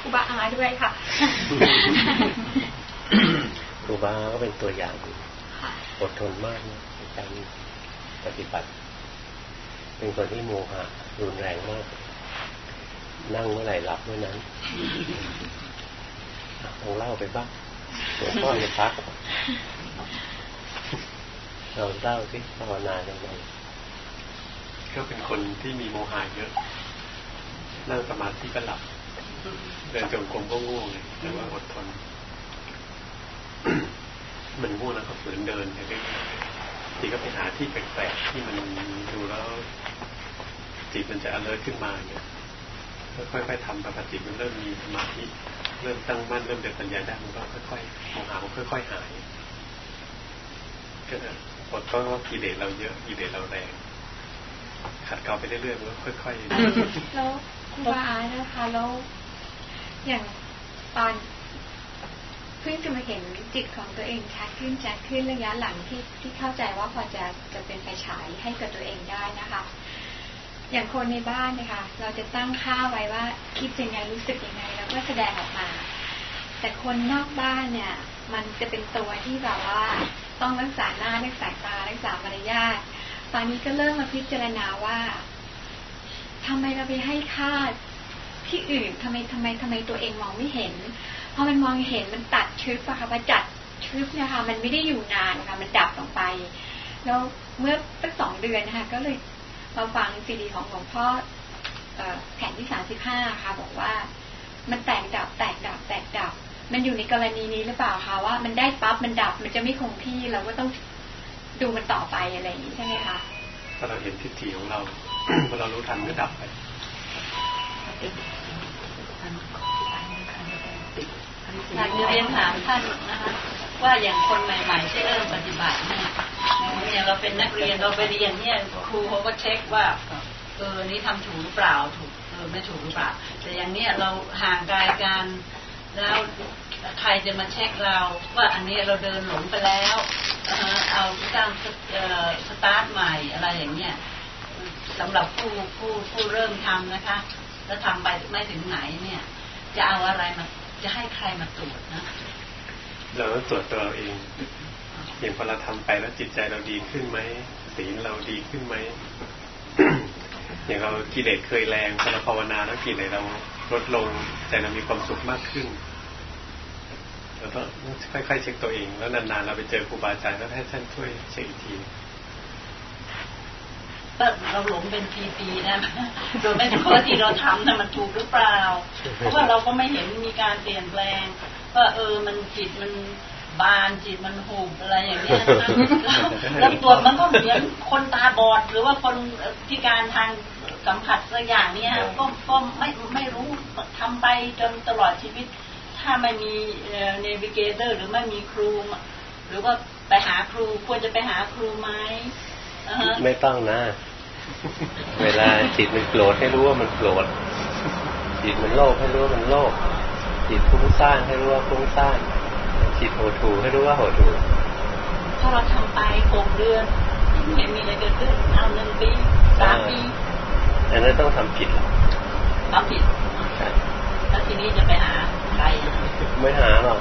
ครูบาอาด้วยค่ะครูบาก็เป็นตัวอย่างอดทนมากในการปฏิบัติ เป็นคนที่โมหะ รุนแรงมาก นั่งเมื่อไหร่หลับเมื่อนั้นต้องเล่าไปบ้างหลวงพ่อจะพักเราเล่าที่ภาวนาอย่างไรก็เป็นคนที่มีโมหะเยอะ นั่งสมาธิก็หลับ เดินจงกรมก็ง่วงเลยแต่ว่าอดทน มันง่วงแล้วก็ฝืนเดินไปเรื่อยๆทีก็ไปหาที่แปลกๆที่มันดูแล้ว จิตมันจะอเลิร์ขึ้นมาเนี่ยค่อยๆทำปกติมันเริ่มมีสมาธิเริ่มตั้งมั่นเริ่มเดินปัญญาได้มันก็ค่อยๆมองหามันค่อย ๆ หายก็อดก็ว่ากิเลสเราเยอะกิเลสเราแรงขัดเกลาไปเรื่อยๆมันก็ค่อยๆแล้วคุณบาอานะคะแล้วอย่างตอนเพิ่งจะมาเห็นจิตของตัวเองชัดขึ้นชัดขึ้นระยะหลังที่ที่เข้าใจว่าพอจะจะเป็นไฟฉายให้กับตัวเองได้นะคะ อย่างคนในบ้านนะคะเราจะตั้งค่าไว้ว่าคิดยังไงรู้สึกยังไงแล้วก็แสดงออกมา แต่คนนอกบ้านเนี่ย มันจะเป็นตัวที่แบบว่า ต้องรักษาหน้ารักษาตารักษามารยาทตอนนี้ก็เริ่มมาพิจารณาว่าทำไมเราไปให้ค่าที่อื่นทำไมทำไมทำไมตัวเองมองไม่เห็นพอมันมองเห็นมันตัดชึบอะค่ะมาจัดชึบเนี่ยค่ะมันไม่ได้อยู่นานค่ะมันดับลงไป แล้วเมื่อสักสองเดือนนะคะก็เลย มาฟังซีดีของหลวงพ่อแผ่นที่สามสิบห้าค่ะ บอกว่า มันแตกดับ แตกดับ แตกดับ มันอยู่ในกรณีนี้หรือเปล่าคะว่ามันได้ปั๊บมันดับ มันจะไม่คงที่เราก็ต้องดูมันต่อไปอะไรอย่างนี้ใช่ไหมคะถ้าเราเห็นทิฏฐิของเราพอเรารู้ทันก็ดับไปอยากจะเรียนถามท่านนะคะว่าอย่างคนใหม่ ๆ ที่เริ่มปฏิบัติเนี่ย อย่างเราเป็นนักเรียนเราไปเรียนเนี่ยครูเขาก็เช็คว่าเออนี้ทำถูกหรือเปล่าถูกเออไม่ถูกหรือเปล่า แต่อย่างเนี้ยเราห่างกายกันแล้วใครจะมาเช็คเรา ว่าอันนี้เราเดินหลงไปแล้วเอาสร้างสตาร์ทใหม่อะไรอย่างเนี้ยสำหรับผู้ผู้ผู้เริ่มทำนะคะ แล้วทำไปไม่ถึงไหนเนี่ย จะเอาอะไรมาจะให้ใครมาตรวจนะ เราต้องตรวจตัวเราเอง อย่างพอเราทำไปแล้วจิตใจเราดีขึ้นไหมศีลเราดีขึ้นไหมอย่างเรากิเลสเคยแรงพอเราภาวนาแล้วกิเลสเราลดลงใจเรามีความสุขมากขึ้นเราต้องค่อยๆเช็คตัวเอง แล้วนานๆเราไปเจอครูบาอาจารย์แล้วให้ท่านช่วยเช็คอีกทีเราหลงเป็นปีๆนะโดยไม่รู้ว่าที่เราทำนั้นมันถูกหรือเปล่า เพราะว่าเราก็ไม่เห็นมีการเปลี่ยนแปลง ว่าเออมันจิตมัน บานจิตมันหุบอะไรอย่างเงี้ยแล้วตัวมันก็เหมือนคนตาบอด หรือว่าคนพิการทางสัมผัสสักอย่างเนี้ยก็ก็ไม่ไม่รู้ทำไปจนตลอดชีวิต ถ้าไม่มีเนวิเกเตอร์ หรือไม่มีครู หรือว่าไปหาครูควรจะไปหาครูไหมไม่ต้องนะ เวลาจิตมันโกรธให้รู้ว่ามันโกรธจิตมันโลภให้รู้ว่ามันโลภจิตฟุ้งซ่านให้รู้ว่าฟุ้งซ่าน จิตโหดหูให้รู้ว่าโหดหูถ้าเราทำไปหกเดือนไม่เห็นมีอะไรเกิดขึ้นเอาหนึ่งปีสามปีอันนั้นต้องทำผิดทำผิดแล้วทีนี้จะไปหาใครไม่หาหรอก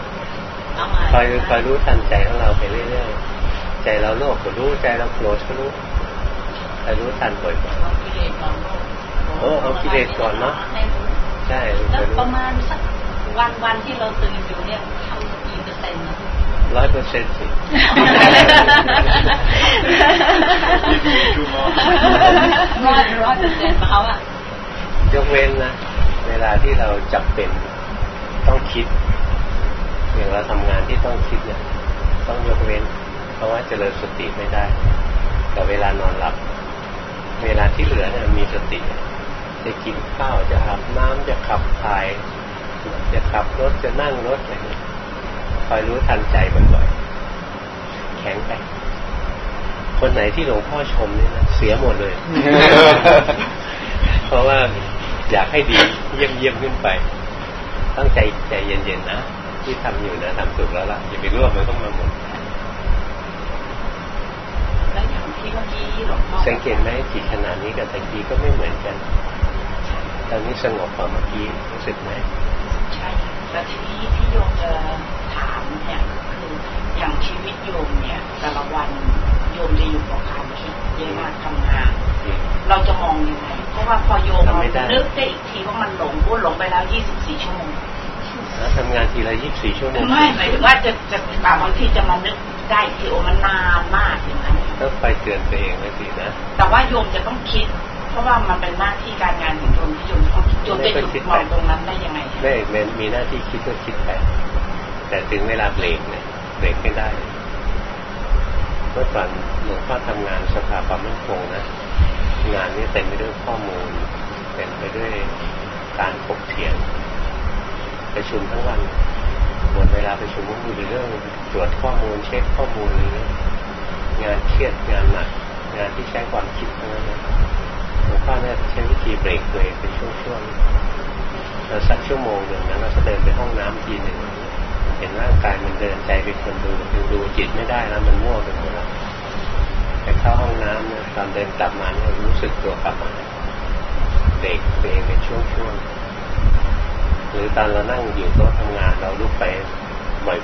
คอยคอยรู้ทันใจของเราไปเรื่อยๆ ใจเราโลภก็รู้ใจเราโกรธก็รู้คอยรู้ทันบ่อยๆโอ้เอากิเลสก่อนเนาะใช่ แล้วประมาณสักวันวันที่เราตื่นอยู่เนี่ยทำกี่ เปอร์เซ็นต์ร้อยเปอร์เซ็นต์สิร้อยร้อยเปอร์เซ็นต์เขาอะยกเว้นนะ เวลาที่เราจับเป็นต้องคิด อย่างเราทำงานที่ต้องคิดเนี่ยต้องยกเว้น เพราะว่าเจริญสติไม่ได้ แต่เวลานอนหลับ เวลาที่เหลือเนี่ยมีสติ จะกินข้าวจะอาบน้ำจะขับถ่าย จะขับรถจะนั่งรถอะไรนี้ คอยรู้ทันใจบ่อยๆแข็งไปคนไหนที่หลวงพ่อชมนี่นะเสียหมดเลย เพราะว่าอยากให้ดีเยี่ยมเยี่ยมขึ้นไปตั้งใจใจเย็นๆนะที่ทำอยู่นะทำถูกแล้วล่ะอย่าไปรวบมันต้องมาหมดสังเกตไหมจิตขนาดนี้กับตะกี้ก็ไม่เหมือนกัน ตอนนี้สงบกว่าเมื่อกี้รู้สึกไหมใช่แล้วทีนี้ที่โยมจะ ถามเนี่ยคืออย่างชีวิตโยมเนี่ยแต่ละวันโยมจะอยู่กับความคิดเยอะมากทำงาน เราจะมองยังไงเพราะว่าพอโยมนึกได้อีกทีว่ามันหลงก็หลงไปแล้วยี่สิบสี่ชั่วโมงทำงานทีละยี่สิบสี่ชั่วโมงไม่หมายถึงว่าจะจะบางทีจะมานึกได้ทีโอมันนานมากอย่างนั้นต้องไปเตือนตัวเองไว้สินะ แต่ว่าโยมจะต้องคิด เพราะว่ามันเป็นหน้าที่การงานของโยมที่โยมต้องคิดโยมจะหยุดมองตรงนั้นได้ยังไงไม่ไม่มีหน้าที่คิดก็คิดไป แต่ถึงเวลาเบรกเนี่ยเบรกไม่ได้เมื่อก่อนหลวงพ่อทำงานสภาความมั่นคงนะงานนี้เต็มไปด้วยข้อมูลเต็มไปด้วยการถกเถียงประชุมทั้งวันหมดเวลาประชุมก็มีเรื่องตรวจข้อมูลเช็คข้อมูลนี้งานเครียดงานหนักงานที่ใช้ความคิดทั้งนั้นหลวงพ่อเนี่ยใช้วิธีเบรกตัวเองเป็นช่วงๆเราสักชั่วโมงหนึ่งนะเราจะเดินไปห้องน้ำทีหนึ่ง เห็นร่างกายมันเดินใจเป็นคนดูยังดูจิตไม่ได้แล้วมันมั่วไปหมดแล้วไปเข้าห้องน้ำเนี่ยตอนเดินกลับมาเนี่ยรู้สึกตัวกลับมาเบรกตัวเองเป็นช่วงๆหรือตอนเรานั่งอยู่โต๊ะทำงานเราลุกไป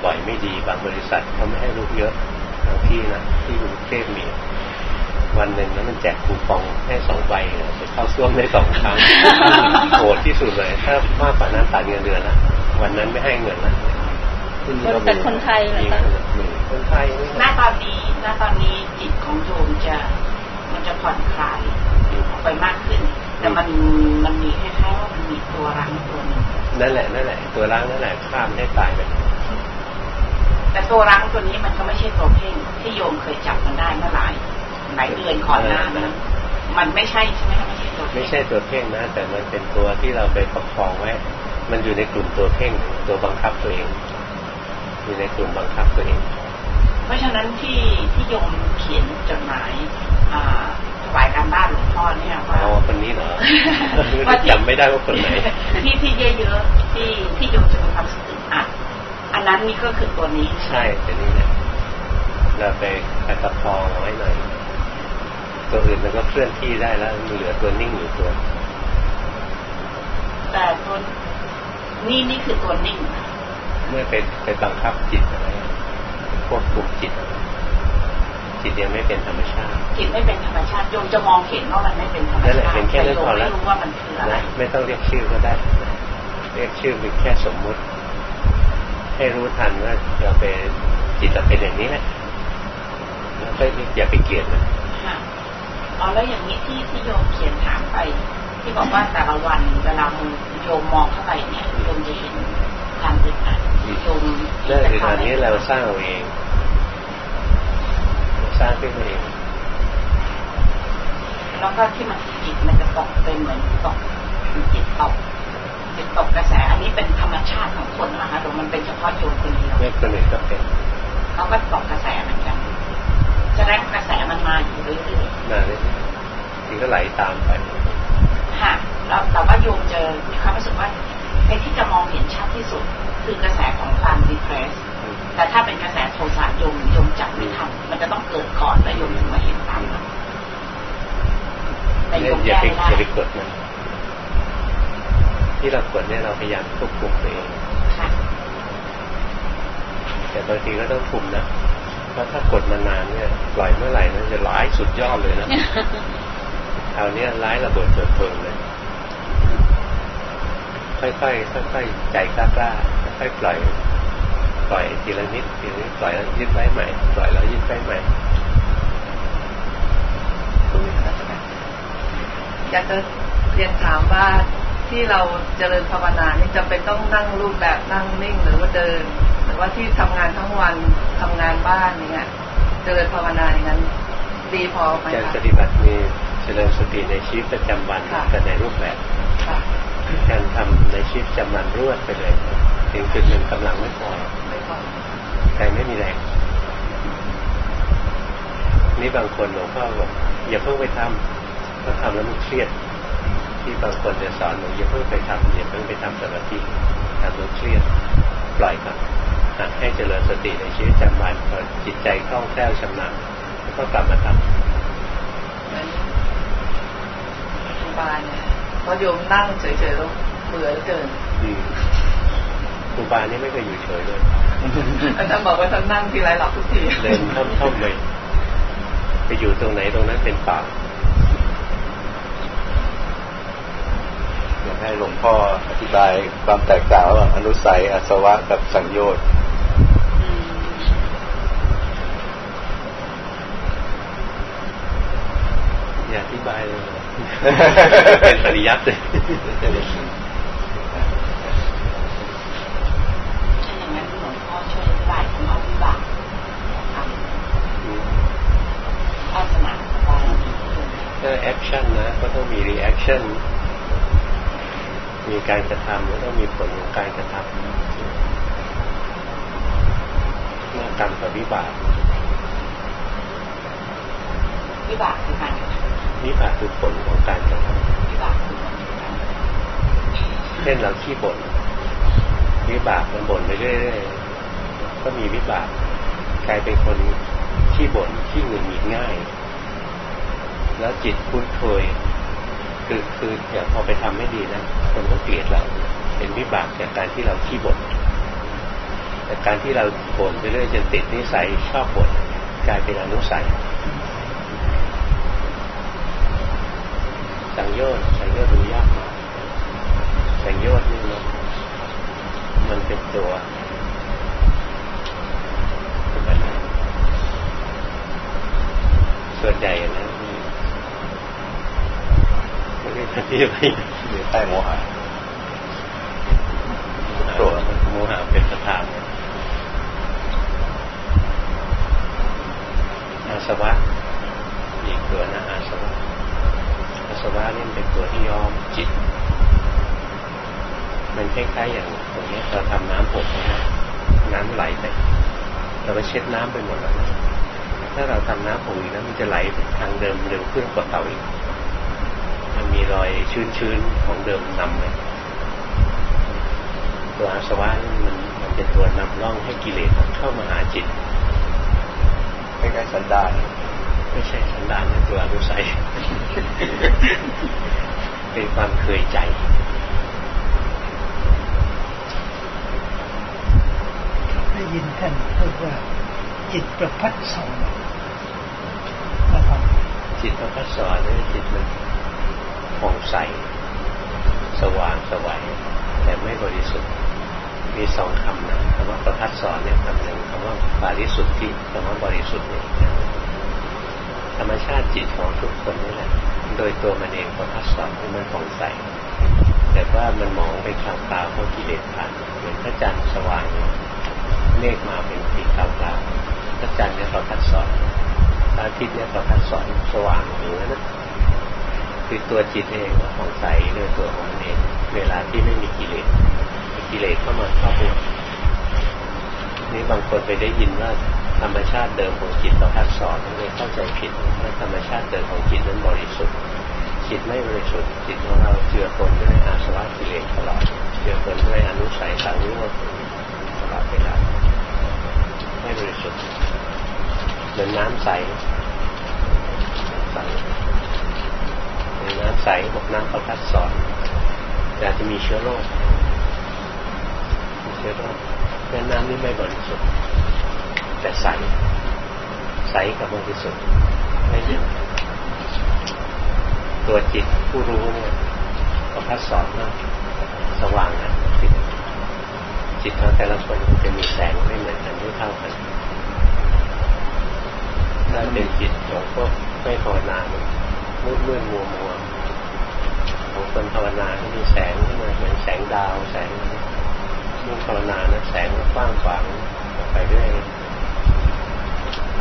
บ่อยๆ ไม่ดีบางบริษัทเขาไม่ให้ลุกเยอะบางที่นะที่กรุงเทพมีวันหนึ่งแล้วมันแจกคูปองให้สองใบไปเข้าซ่วมได้สองครั้งโหดที่สุดเลย ถ้ามากกว่านั้นตัดเงินเดือนนะวันนั้นไม่ให้เงินนะ เป็นคนไทยเหรอคะคนไทยหน้าตอนนี้หน้าตอนนี้จิตของโยมจะมันจะผ่อนคลายออกไปมากขึ้น แต่มันมันมีคล้ายๆว่ามันมีตัวรั้งตัวหนึงนั่นแหละนั่นแหละ ตัวร่างนั่นแหละข้ามให้ตายไปแต่ตัวรั้งตัวนี้มันก็ไม่ใช่ตัวเพ่งที่โยมเคยจับมันได้เมื่อหลายหลายเดือนก่อนหน้านั้นมันไม่ใช่ใช่ไหมคะไม่ใช่ตัวเพ่งไม่ใช่ตัวเพ่งนะ แต่มันเป็นตัวที่เราไปประคองไว้ มันอยู่ในกลุ่มตัวเพ่งตัวบังคับตัวเอง อยู่ในกลุ่มบังคับตัวเอง เพราะฉะนั้นที่ที่โยมเขียนจดหมายอ่าถวายการบ้านหลวงพ่อเนี่ยว่าอ๋อคนนี้เหรอจำไม่ได้ว่าคนไหนที่ที่เยอะๆที่ที่โยมจะมีความรู้สึกอึดอัดอันนั้นนี่ก็คือตัวนี้ใช่แต่นี่แหละเราไปไปประคองเอาไว้หน่อยตัวอื่นมันก็เคลื่อนที่ได้แล้วมันเหลือตัวนิ่งอยู่ตัวแต่ตัวนี่นี่คือตัวนิ่งเมื่อไปไปบังคับจิตอะไรควบคุมจิต จิตยังไม่เป็นธรรมชาติ จิตไม่เป็นธรรมชาติโยมจะมองเห็นว่ามันไม่เป็นธรรมนั่นแหละชาติเป็นแค่แต่นั้นโยพอมแล้ไม่วรู้ว่ามันคืออะไรนะไม่ต้องเรียกชื่อก็ได้ เรียกชื่อเป็นแค่สมมุติ ให้รู้ทันว่าเราไปจิตเราเป็นอย่างนี้แหละแล้วก็อย่าไปเกลียดมันค่ะอ๋อแล้วอย่างนี้ที่ที่โยมเขียนถามไป ที่บอกว่าแต่ละวันเวลาโยมมองเข้าไปเนี่ยโยมจะเห็นความอึดอัด โยมเรื่องอื่นอันนี้เราสร้างเอาเอง สร้างขึ้นมาเอง แล้วก็ที่มันจิตมันจะตกเป็นเหมือนตกจิตตกจิตตกกระแส อันนี้เป็นธรรมชาติของคนนะคะหรือมันเป็นเฉพาะโยมคนเดียวไม่คนอื่นก็เป็นเขาก็ตกกระแสเหมือนกันแสดงกระแสมันมาอยู่เรื่อยๆมาเลยทีก็ไหลตามไปค่ะแล้วแต่ว่าโยมเจอมีความรู้สึกว่า ไอ้ที่จะมองเห็นชัดที่สุด คือกระแสของความดีเพรสแต่ถ้าเป็นกระแสโทสะโยมโยมจับไม่ทันมันจะต้องเกิดก่อนแล้วโยมถึงมาเห็นตามหลังแต่โยมอย่าแก้ไปไม่ได้อย่าไปกดมันที่เรากดเนี่ยเราพยายามควบคุมตัวเองค่ะแต่บางทีก็ต้องคุมนะเพราะถ้ากดมานานเนี่ยปล่อยเมื่อไหร่นะจะร้ายสุดยอดเลยนะคราวนี้ร้ายระเบิดเถิดเทิงเลย ค่อยๆค่อยๆใจกล้าๆค่อยๆปล่อย ปล่อยทีละนิดทีละนิดปล่อยแล้วยึดไว้ใหม่ ปล่อยแล้วยึดไว้ใหม่อยากจะเรียนถามว่าที่เราเจริญภาวนานี่จำเป็นต้องนั่งรูปแบบนั่งนิ่งหรือว่าเดิน หรือว่าที่ทำงานทั้งวันทำงานบ้านอย่างเงี้ยเจริญภาวนาอย่างนั้นดีพอไหมการคะปฏิบัติมีเจริญสติในชีวิตประจำวันค่ะแต่ในรูปแบบค่ะ การทำในชีวิตจำวันรวดไปเลยถึงจุดหนึ่งกำลังไม่พอไม่พอใจไม่มีแรงนี่บางคนหลวงพ่อบอกอย่าเพิ่งไปทำเพราทำแล้วมันเครียด ที่บางคนจะสอนหนูอย่าเพิ่งไปทำอย่าเพิ่งไปทำสมาธิทำแล้วเครียดปล่อยครับหัดให้เจริญสติในชีวิตประจำวันพอจิตใจคล่องแคล่วชำนาญก็กลับมาทำเหมือนครูบาเนี่ย พอโยมนั่งเฉยๆแล้วเบื่อเหลือเกินอืมครูบานี่ไม่เคยอยู่เฉยเลยอาจารย์บอกว่าท่านนั่งทีไรหลับทุกทีเดินท่อมท่อมๆไปไปอยู่ตรงไหนตรงนั้นเป็นป่าอยากให้หลวงพ่ออธิบายความแตกต่างระหว่างอนุสัยอาสวะกับสังโยชน์อืมธิบายเลย เป็นปริยัติเลยอย่างนั้นหลวงพ่อช่วยอธิบายคำว่าวิบากอาสนะบารมีถ้า action นะก็ต้องมี reaction มีการกระทำแล้วต้องมีผลของการกระทำเมื่อกรรมกับวิบากวิบากคือการ วิบากคือผลของการกระทำเช่นเราขี้บ่นวิบากมันบ่นไปเรื่อยๆก็มีวิบากกลายเป็นคนขี้บ่นขี้หงุดหงิดง่าย แล้วจิตคุ้นเคยคือคืออย่างพอไปทำไม่ดีนะคนก็เกลียดเราเป็นวิบากจากการที่เราขี้บ่นแต่การที่เราบ่นไปเรื่อยจนติดนิสัยชอบบ่นกลายเป็นอนุสัย สังโยชน์สังโยชน์ดูยากมากสังโยชน์นี่มันมันเป็นตัวส่วนใหญ่นะไม่ได้ที่ไปอยู่ใต้โมหะตัวโมหะเป็นสถานอาสวะอีกตัวนะอาสวะอา สวะนี่เป็นตัวที่ยอมจิต มันคล้ายๆอย่างตรงนี้เราทำน้ำหกนะน้ำไหลไปเราไปเช็ดน้ำไปหมดแล้วถ้าเราทำน้ำหกอีกนะมันจะไหลทางเดิมเร็วขึ้นกว่าเก่าอีก มันมีรอยชื้นๆของเดิมนำเลยตัวอาสวะมันมันเป็นตัวนำร่องให้กิเลสเข้ามาหาจิตคล้ายๆสันดาน ไม่ใช่สันดานเป็นตัวอนุสัยเป็นความเคยใจ ได้ยินท่านพูดว่าจิตประพัดสอนนะครับจิตประพัดสอนนี่จิตมันผ่องใส สว่างสวัยแต่ไม่บริสุทธิ์มีสองคำนะคำว่าประพัดสอนเนี่ยคำหนึ่งคำว่าบริสุทธิ์ที่คำว่าบริสุทธิ์เนี่ย ธรรมชาติจิตของทุกคนนี่แหละ โดยตัวมันเองก็พัดสอนให้มันผ่องใสแต่ว่ามันมองไปคราวาเพราะกิเลสผ่านเหมือนพระจันทร์สว่างเมฆมาเป็นสีขาวาพระจันทร์เนี่ยเราพัดสอนพระอาทิตย์เนี่ยเราพัดสอนสว่างอยู่นะคือตัวจิตเองผ่องใสด้วยตัวของมันเองเวลาที่ไม่มีกิเลสกิเลสเข้ามาครอบงำนี่บางคนไปได้ยินว่า ธรรมชาติเดิมของจิตเราพัดสอนเลยเข้าใจผิดว่าธรรมชาติเดิมของจิตนั้นบริสุทธิ์จิตไม่บริสุทธิ์จิตของเราเจือปนด้วยอาสวะกิเลสตลอดเจือปนด้วยอนุสัยสังวิโมตตลอดเวลาไม่บริสุทธิ์เหมือนน้ำใสใสเหมือนน้ำใสบอกน้ำเขาพัดสอนแต่จะมีเชื้อโรคเชื้อโรคแม่น้ำนี้ไม่บริสุทธิ์ แต่ใส ใสกับบริสุทธิ์ไม่ยึดตัวจิตผู้รู้เนี่ยก็พัดสอนมากสว่างนะจิตจิตของแต่ละคนจะมีแสงไม่เหมือนกันไม่เท่ากันถ้าเป็นจิตของพวกไม่ภาวนามืดมืดมัวมัวของคนภาวนาก็มีแสงขึ้นมาเหมือนแสงดาวแสงนี่ภาวนานะแสงกว้างขวางไปเรื่อย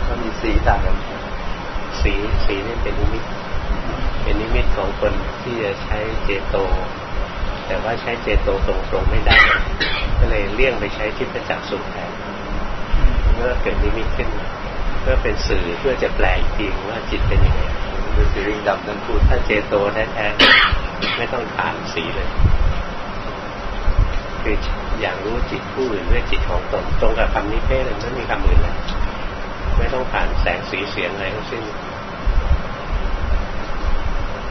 ก็มีสีต่างกัน สีสีนี่เป็นนิมิต เป็นนิมิตของคนที่จะใช้เจโต แต่ว่าใช้เจโตตรงๆไม่ได้ ก็เลยเลี่ยงไปใช้ทิพจักสุแทนเมื่อเกิดนิมิตขึ้นเพื่อเป็นสื่อเพื่อจะแปลอีกทีว่าจิตเป็นยังไงคือสีริงดำนั่นพูดถ้าเจโตแท้ๆไม่ต้องผ่านสีเลยคืออย่างรู้จิตผู้อื่นด้วยจิตของตนตรงกับคำนี้เพ่เลยไม่มีคำอื่นเลย ไม่ต้องผ่านแสงสีเสียงอะไรทั้งสิ้น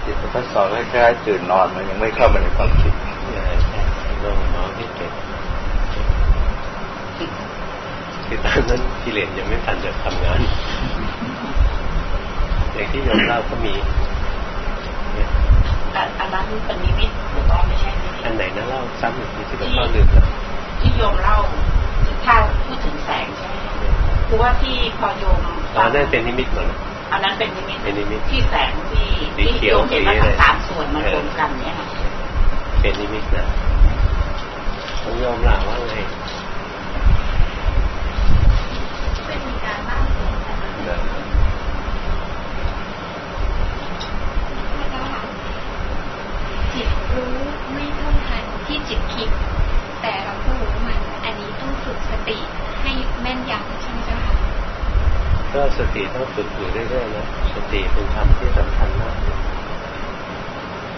จิตทดสอบคล้ายๆตื่นนอนมันยังไม่เข้ามาในความคิดใช่ใช่นอนนอนที่เกิดคือตอนนั้นกิเลสยังไม่ทันจะทำงานอย่างที่โยมเล่าก็มีอันนั้นเป็นนิมิตหรือว่าไม่ใช่นิมิตอันไหนนะเล่าซ้ำอีกทีที่เราเล่าลืมที่โยมเล่าถ้าพูดถึงแสงใช่ไหม คือว่าที่พอโยมตอนนั้นเป็นนิมิตหมดพอันนั้นเป็นนิมิตเป็นนิมิตที่แสงที่สีที่เขียวโยมเห็นว่าสีทั้งเลยสามส่วนมารวมกันเนี่ยค่ะเป็นนิมิตนะต้องยอมหลัว่าไงเป็นมีการบ้างเสียงแต่ละนะแล้วก็จิตรู้ไม่เท่าทันที่จิตคิด แต่เราก็รู้มัน อันนี้ต้องฝึกสติให้แม่นยำใช่ไหมเจ้าค่ะ ก็สติต้องฝึกอยู่เรื่อยๆนะสติเป็นธรรมที่สำคัญมาก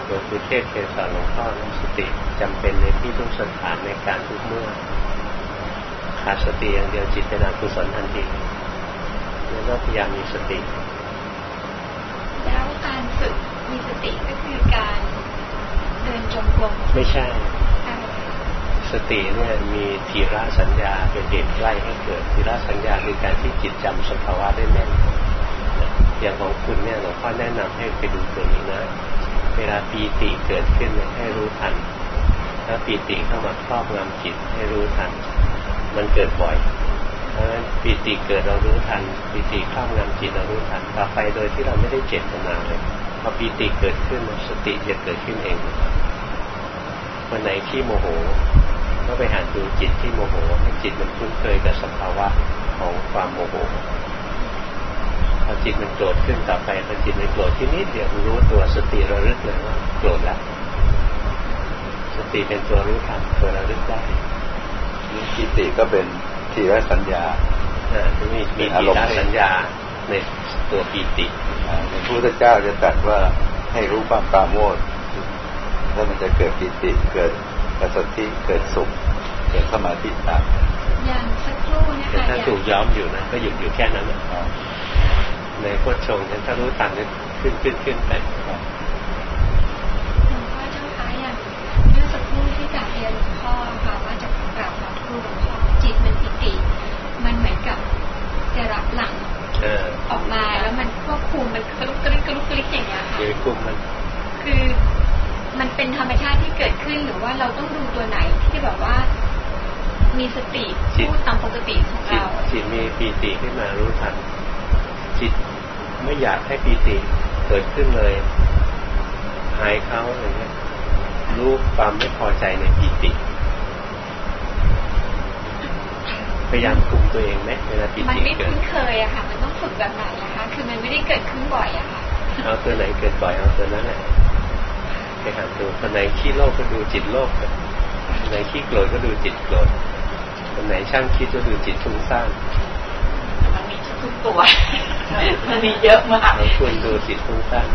หลวงปู่เทศเคยสอนหลวงพ่อนะสติจำเป็นในที่ทุกสถานในการทุกเมื่อขาดสติอย่างเดียวจิตเป็นอกุศลทันทีแล้วก็พยายามมีสติ แล้วการฝึกมีสติก็คือการเดินจงกรมไม่ใช่อะไร สติเนี่ยมีทีระสัญญาเป็นเหตุใกล้ให้เกิดทีระสัญญาคือการที่จิตจำสภาวะได้แม่นอย่างของคุณเนี่ยหลวงพ่อแนะนำให้ไปดูตัวนี้นะ เวลาปีติเกิดขึ้นเนี่ยให้รู้ทันถ้าปีติเข้ามาครอบงำจิตให้รู้ทัน มันเกิดบ่อยเพราะฉะนั้นปีติเกิดเรารู้ทันปีติครอบงำจิตเรารู้ทันต่อไปโดยที่เราไม่ได้เจตนาเลยพอปีติเกิดขึ้นสติจะเกิดขึ้นเองวันไหนที่โมโห ก็ไปหัดดูจิตที่โมโหให้จิตมันคุ้นเคยกับสภาวะของความโมโหพอจิตมันโกรธขึ้นต่อไปพอจิตมันโกรธที่นิดเดียวรู้ตัวสติระลึกเลยว่าโกรธแล้วสติเป็นตัวรู้ทันตัวระลึกได้ปิติก็เป็นทีละสัญญาอ่าจะมีมีอาทีรมณ์ละสัญญาในตัวปีติอ่าพระพุทธเจ้าจะตรัสว่าให้รู้ความปราโมทย์แล้วมันจะเกิดปิติเกิด ปัสสติเกิดสุขเกิดสมาธิตามอย่างสักครู่นะแต่คะถ้าอย่างถูกย้อมอยู่นะก็หยุดอยู่แค่นั้นนะอ่าในโคตรชงเนี่ยถ้ารู้ทันเนี่ยขึ้นขึ้นขึ้นไปหลวงพ่อเจ้าคะอย่างเมื่อสักครู่ที่กราบเรียนหลวงพ่อค่ะว่าจะกราบขอบครูหลวงพ่อจิตมันปิติมันเหมือนกับจะรับหลังเออออกมาแล้วมันควบคุมมันกรุกกริกกรุกกริกอย่างเงี้ยค่ะเดี๋ยวคุมมัน คือ มันเป็นธรรมชาติที่เกิดขึ้นหรือว่าเราต้องดูตัวไหนที่แบบว่า มีสติพูดตามปกติของจิตเราจิตมีปีติขึ้นมารู้ทันจิตไม่อยากให้ปีติเกิดขึ้นเลย หายเขาอย่างเงี้ยรู้ความไม่พอใจในปีติพยายามคุมตัวเองไหมเวลาปีมันติไม่เกิดคุ้นเคยอะค่ะ มันต้องฝึกแบบไหนนะคะ คือมันไม่ได้เกิดขึ้นบ่อยอะค่ะเอาตัวไหนเกิดบ่อยเอาตัวนั้นแหละ ไปหาดูตัวไหนขี้โลภก็ดูจิตโลภตัวไหนขี้โกรธก็ดูจิตโกรธตัวไหนช่างคิดก็ดูจิตฟุ้งซ่านมันมีทุกตัวมันมีเยอะมากแล้วคุณดูจิตฟุ้งซ่าน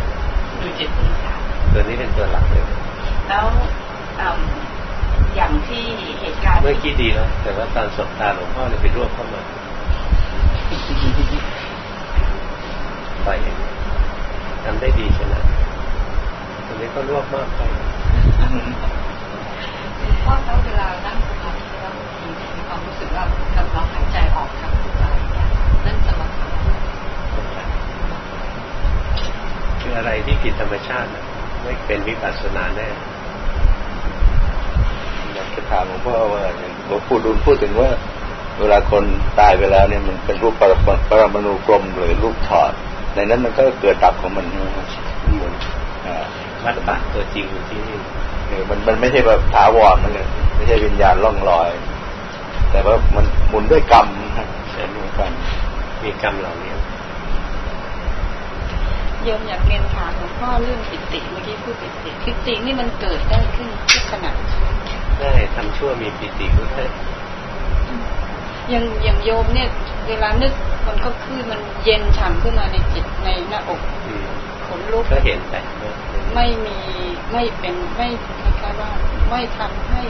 ดูจิตวิญญาณตัวนี้เป็นตัวหลักเลยแล้วเอิ่มอย่างที่เหตุการณ์เมื่อกี้ดีแล้วแต่ว่าตอนสบตาหลวงพ่อเลยไปรวบเข้ามาปล่อยอย่างนี้ทำได้ดีชนะตัว นี้ก็รวบมากไปพ่อเขาเวลานั่งสมาธิแล้วบางทีมีความรู้สึกว่ากำลังหายใจออกทางซ้ายนั่นสมาธิคืออะไรที่ผิดธรรมชาตินะไม่เป็นวิปัสสนาแน่อยากจะถามหลวงพ่อว่าอย่างหลวงปู่ดูลพูดถึงว่า เวลาคนตายไปแล้วเนี่ยมันเป็นรูปปรมาปรมาณูกลมหรือรูปถอดในนั้นมันก็เกิดดับของมันใช่ไหมครับเหมือนอ่า วัดปะตัวจริงอยู่ที่นี่เออมันมันไม่ใช่แบบถาวรมันเลยไม่ใช่วิญญาณล่องลอย แต่ว่ามันหมุนด้วยกรรมนะใช้ด้วยกรรมมีกรรมเหล่านี้โยมอยากเรียนถามหลวงพ่อเรื่องปิติเมื่อกี้พูดปิติปิตินี่มันเกิดได้ขึ้นทุกขณะได้ทำชั่วมีปีติก็ได้อย่างอย่างโยมเนี่ย เวลานึกมันก็คือมันเย็นฉ่ำขึ้นมาในจิตในหน้าอกอืมขนลุกก็เห็นแต่ ไม่มีไม่เป็นไม่คล้ายๆว่าไม่ทำให้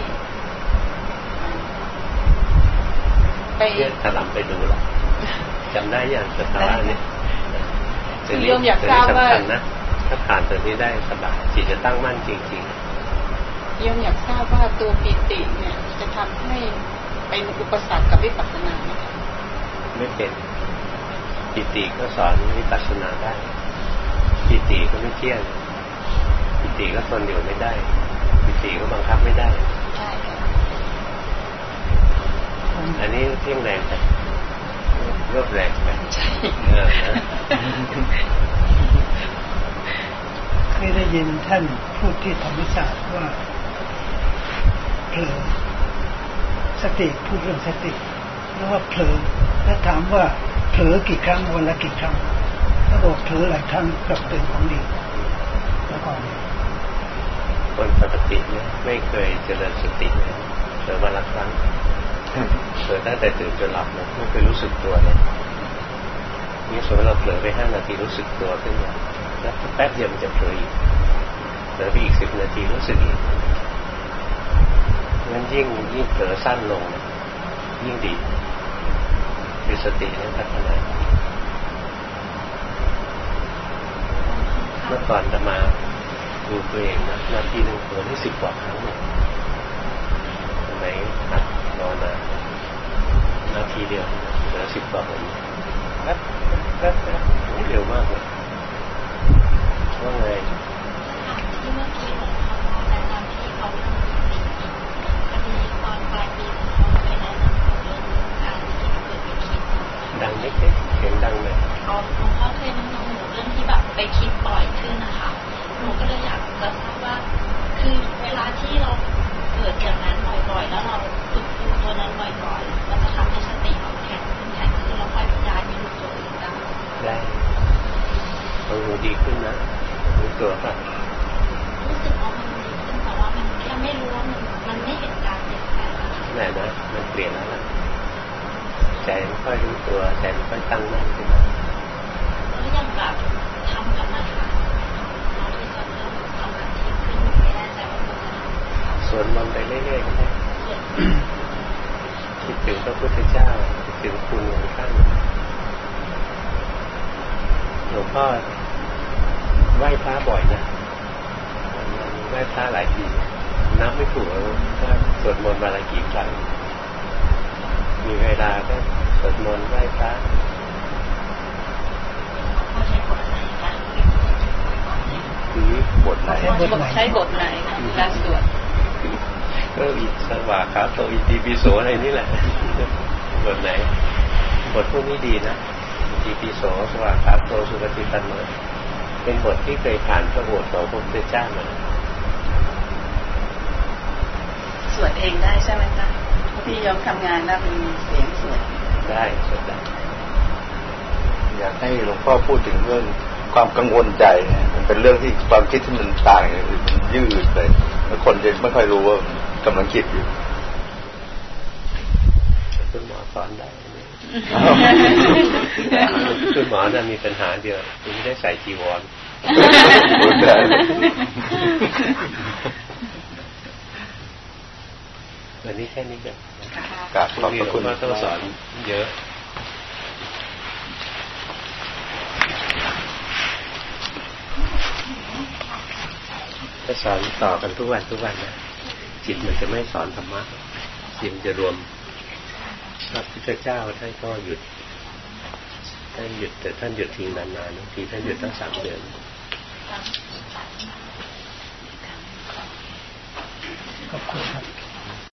ไปเพื่อถลำไปดูละจำได้อย่างสภาวะเนี่ยคือโยมอยากทราบว่าสำคัญนะถ้าผ่านตัวนี้ได้สบายจิตจะตั้งมั่นจริงโยมอยากทราบว่าตัวปิติเนี่ย จะทำให้เป็นอุปสรรคกับวิปัสสนาไหมคะๆไม่เป็นปิติก็สอนวิปัสสนาได้ปิติก็ไม่เที่ยง ปิติก็ทนอยู่ไม่ได้ปิติก็บังคับไม่ได้ใช่ค่ะอันนี้เที่ยงแรงแต่รวบแรงไปใช่เออนะเคยได้ยินท่านพูดที่ธรรมศาสตร์ว่าเผลอสติพูดเรื่องสติแล้วว่าเผลอแล้วถามว่าเผลอกี่ครั้งวันละกี่ครั้งถ้าบอกเผลอหลายครั้งกลับเป็นของดีแล้วก็ คนปกติเนี่ยไม่เคยเจริญสติเลยเผลอวันละครั้งเผลอตั้งแต่ตื่นจนหลับนะไม่เคยรู้สึกตัวเลยนี่สมมติเราเผลอไปห้านาทีรู้สึกตัวขึ้นมาแล้วแป๊บเดียวมันจะเผลออีกเผลอไปอีกสิบนาทีรู้สึกอีกงั้นยิ่งยิ่งเผลอสั้นลงนะยิ่งดีคือสติเนี่ยพัฒนาเมื่อก่อนจะมา ดูตัวเองนะนาทีหนึ่งเผลอได้สิบกว่าครั้งเนี่ยสมัยหัดนอนนะนาทีเดียวเหลือสิบกว่าคนแป๊บแป๊บแป๊บโอ้เร็วมากเลยว่าไงที่เมื่อกี้หลวงพ่อแนะนำที่เขาเรื่องสติพอดีตอนปลายปีหลวงพ่อไปแนะนำเรื่องการที่เกิดไปคิดดังเล็กๆเสียงดังเลยเอาหลวงพ่อเคยแนะนำหนูเรื่องที่แบบไปคิดบ่อยขึ้นนะคะ หนูก็เลยอยากจะทราบว่า คือเวลาที่เราเกิดอย่างนั้นบ่อยๆ แล้วเราฝึกดูตัวนั้นบ่อยๆ มันจะทำให้สติเราแข็งขึ้นแข็งขึ้นแล้วค่อยย้ายไปดูตัวอื่นได้ได้ของหนูดีขึ้นนะรู้ตัวป่ะรู้สึกว่ามันดีขึ้นแต่ว่ามันแค่ไม่รู้ว่ามันมันไม่เห็นการเปลี่ยนแปลงนะคะไหนะมันเปลี่ยนแล้วล่ะใจมันค่อยรู้ตัวใจมันค่อยตั้งมั่นขึ้นมาแล้วอย่างแบบทำกรรมฐานเราที่จะเริ่มสมาธิขึ้นไม่แน่ใจว่าควรจะท สวดมนต์ไปเรื่อยๆก็ได้ำส่วนคิดถึงพระพุทธเจ้าคิดถึงคุณของท่านหลวงพ่อไหว้พระบ่อยนะไหว้พระหลายทีนับไม่ถูกว่าสวดมนต์มาละกี่ครั้งมีเวลาก็สวดมนต์ไหว้พระเขาใช้กฎไหนคะคือบทไหนใช้บทไหนคะการสวด ก็อิสวาขาโตอิติปิโสอะไรนี่แหละบทไหนบทพวกนี้ดีนะอิติปิโสสวาขาโตสุปฏิปันโนเป็นบทที่เคยผ่านพระโอษฐ์ของพระพุทธเจ้ามาสวดเองได้ใช่ไหมคะพี่ยอมทำงานแล้วมีเสียงสวดได้สวดได้อยากให้หลวงพ่อพูดถึงเรื่องความกังวลใจเนี่ยมันเป็นเรื่องที่ความคิดที่มันต่างอย่างอื่นมันยืดไปแล้วคนจะไม่ค่อยรู้ว่า กำลังคิดอยู่คุณหมอสอนได้คุณหมอน่ะมีปัญหาเดียวคือไม่ได้ใส่จีวรพูดได้วันนี้แค่นี้ก็กราบพขรุ่อบงนี้พระหลวคุงณพ่อต้องสอนเยอะก็สอนต่อกันทุกวันทุกวันนะ จิตมันจะไม่สอนธรรมะจิตมันจะรวมพระพุทธเจ้าท่านก็หยุดท่านหยุดแต่ท่านหยุดทิ้งนานๆบางทีท่านหยุดตั้งสามเดือนขอบคุณครับ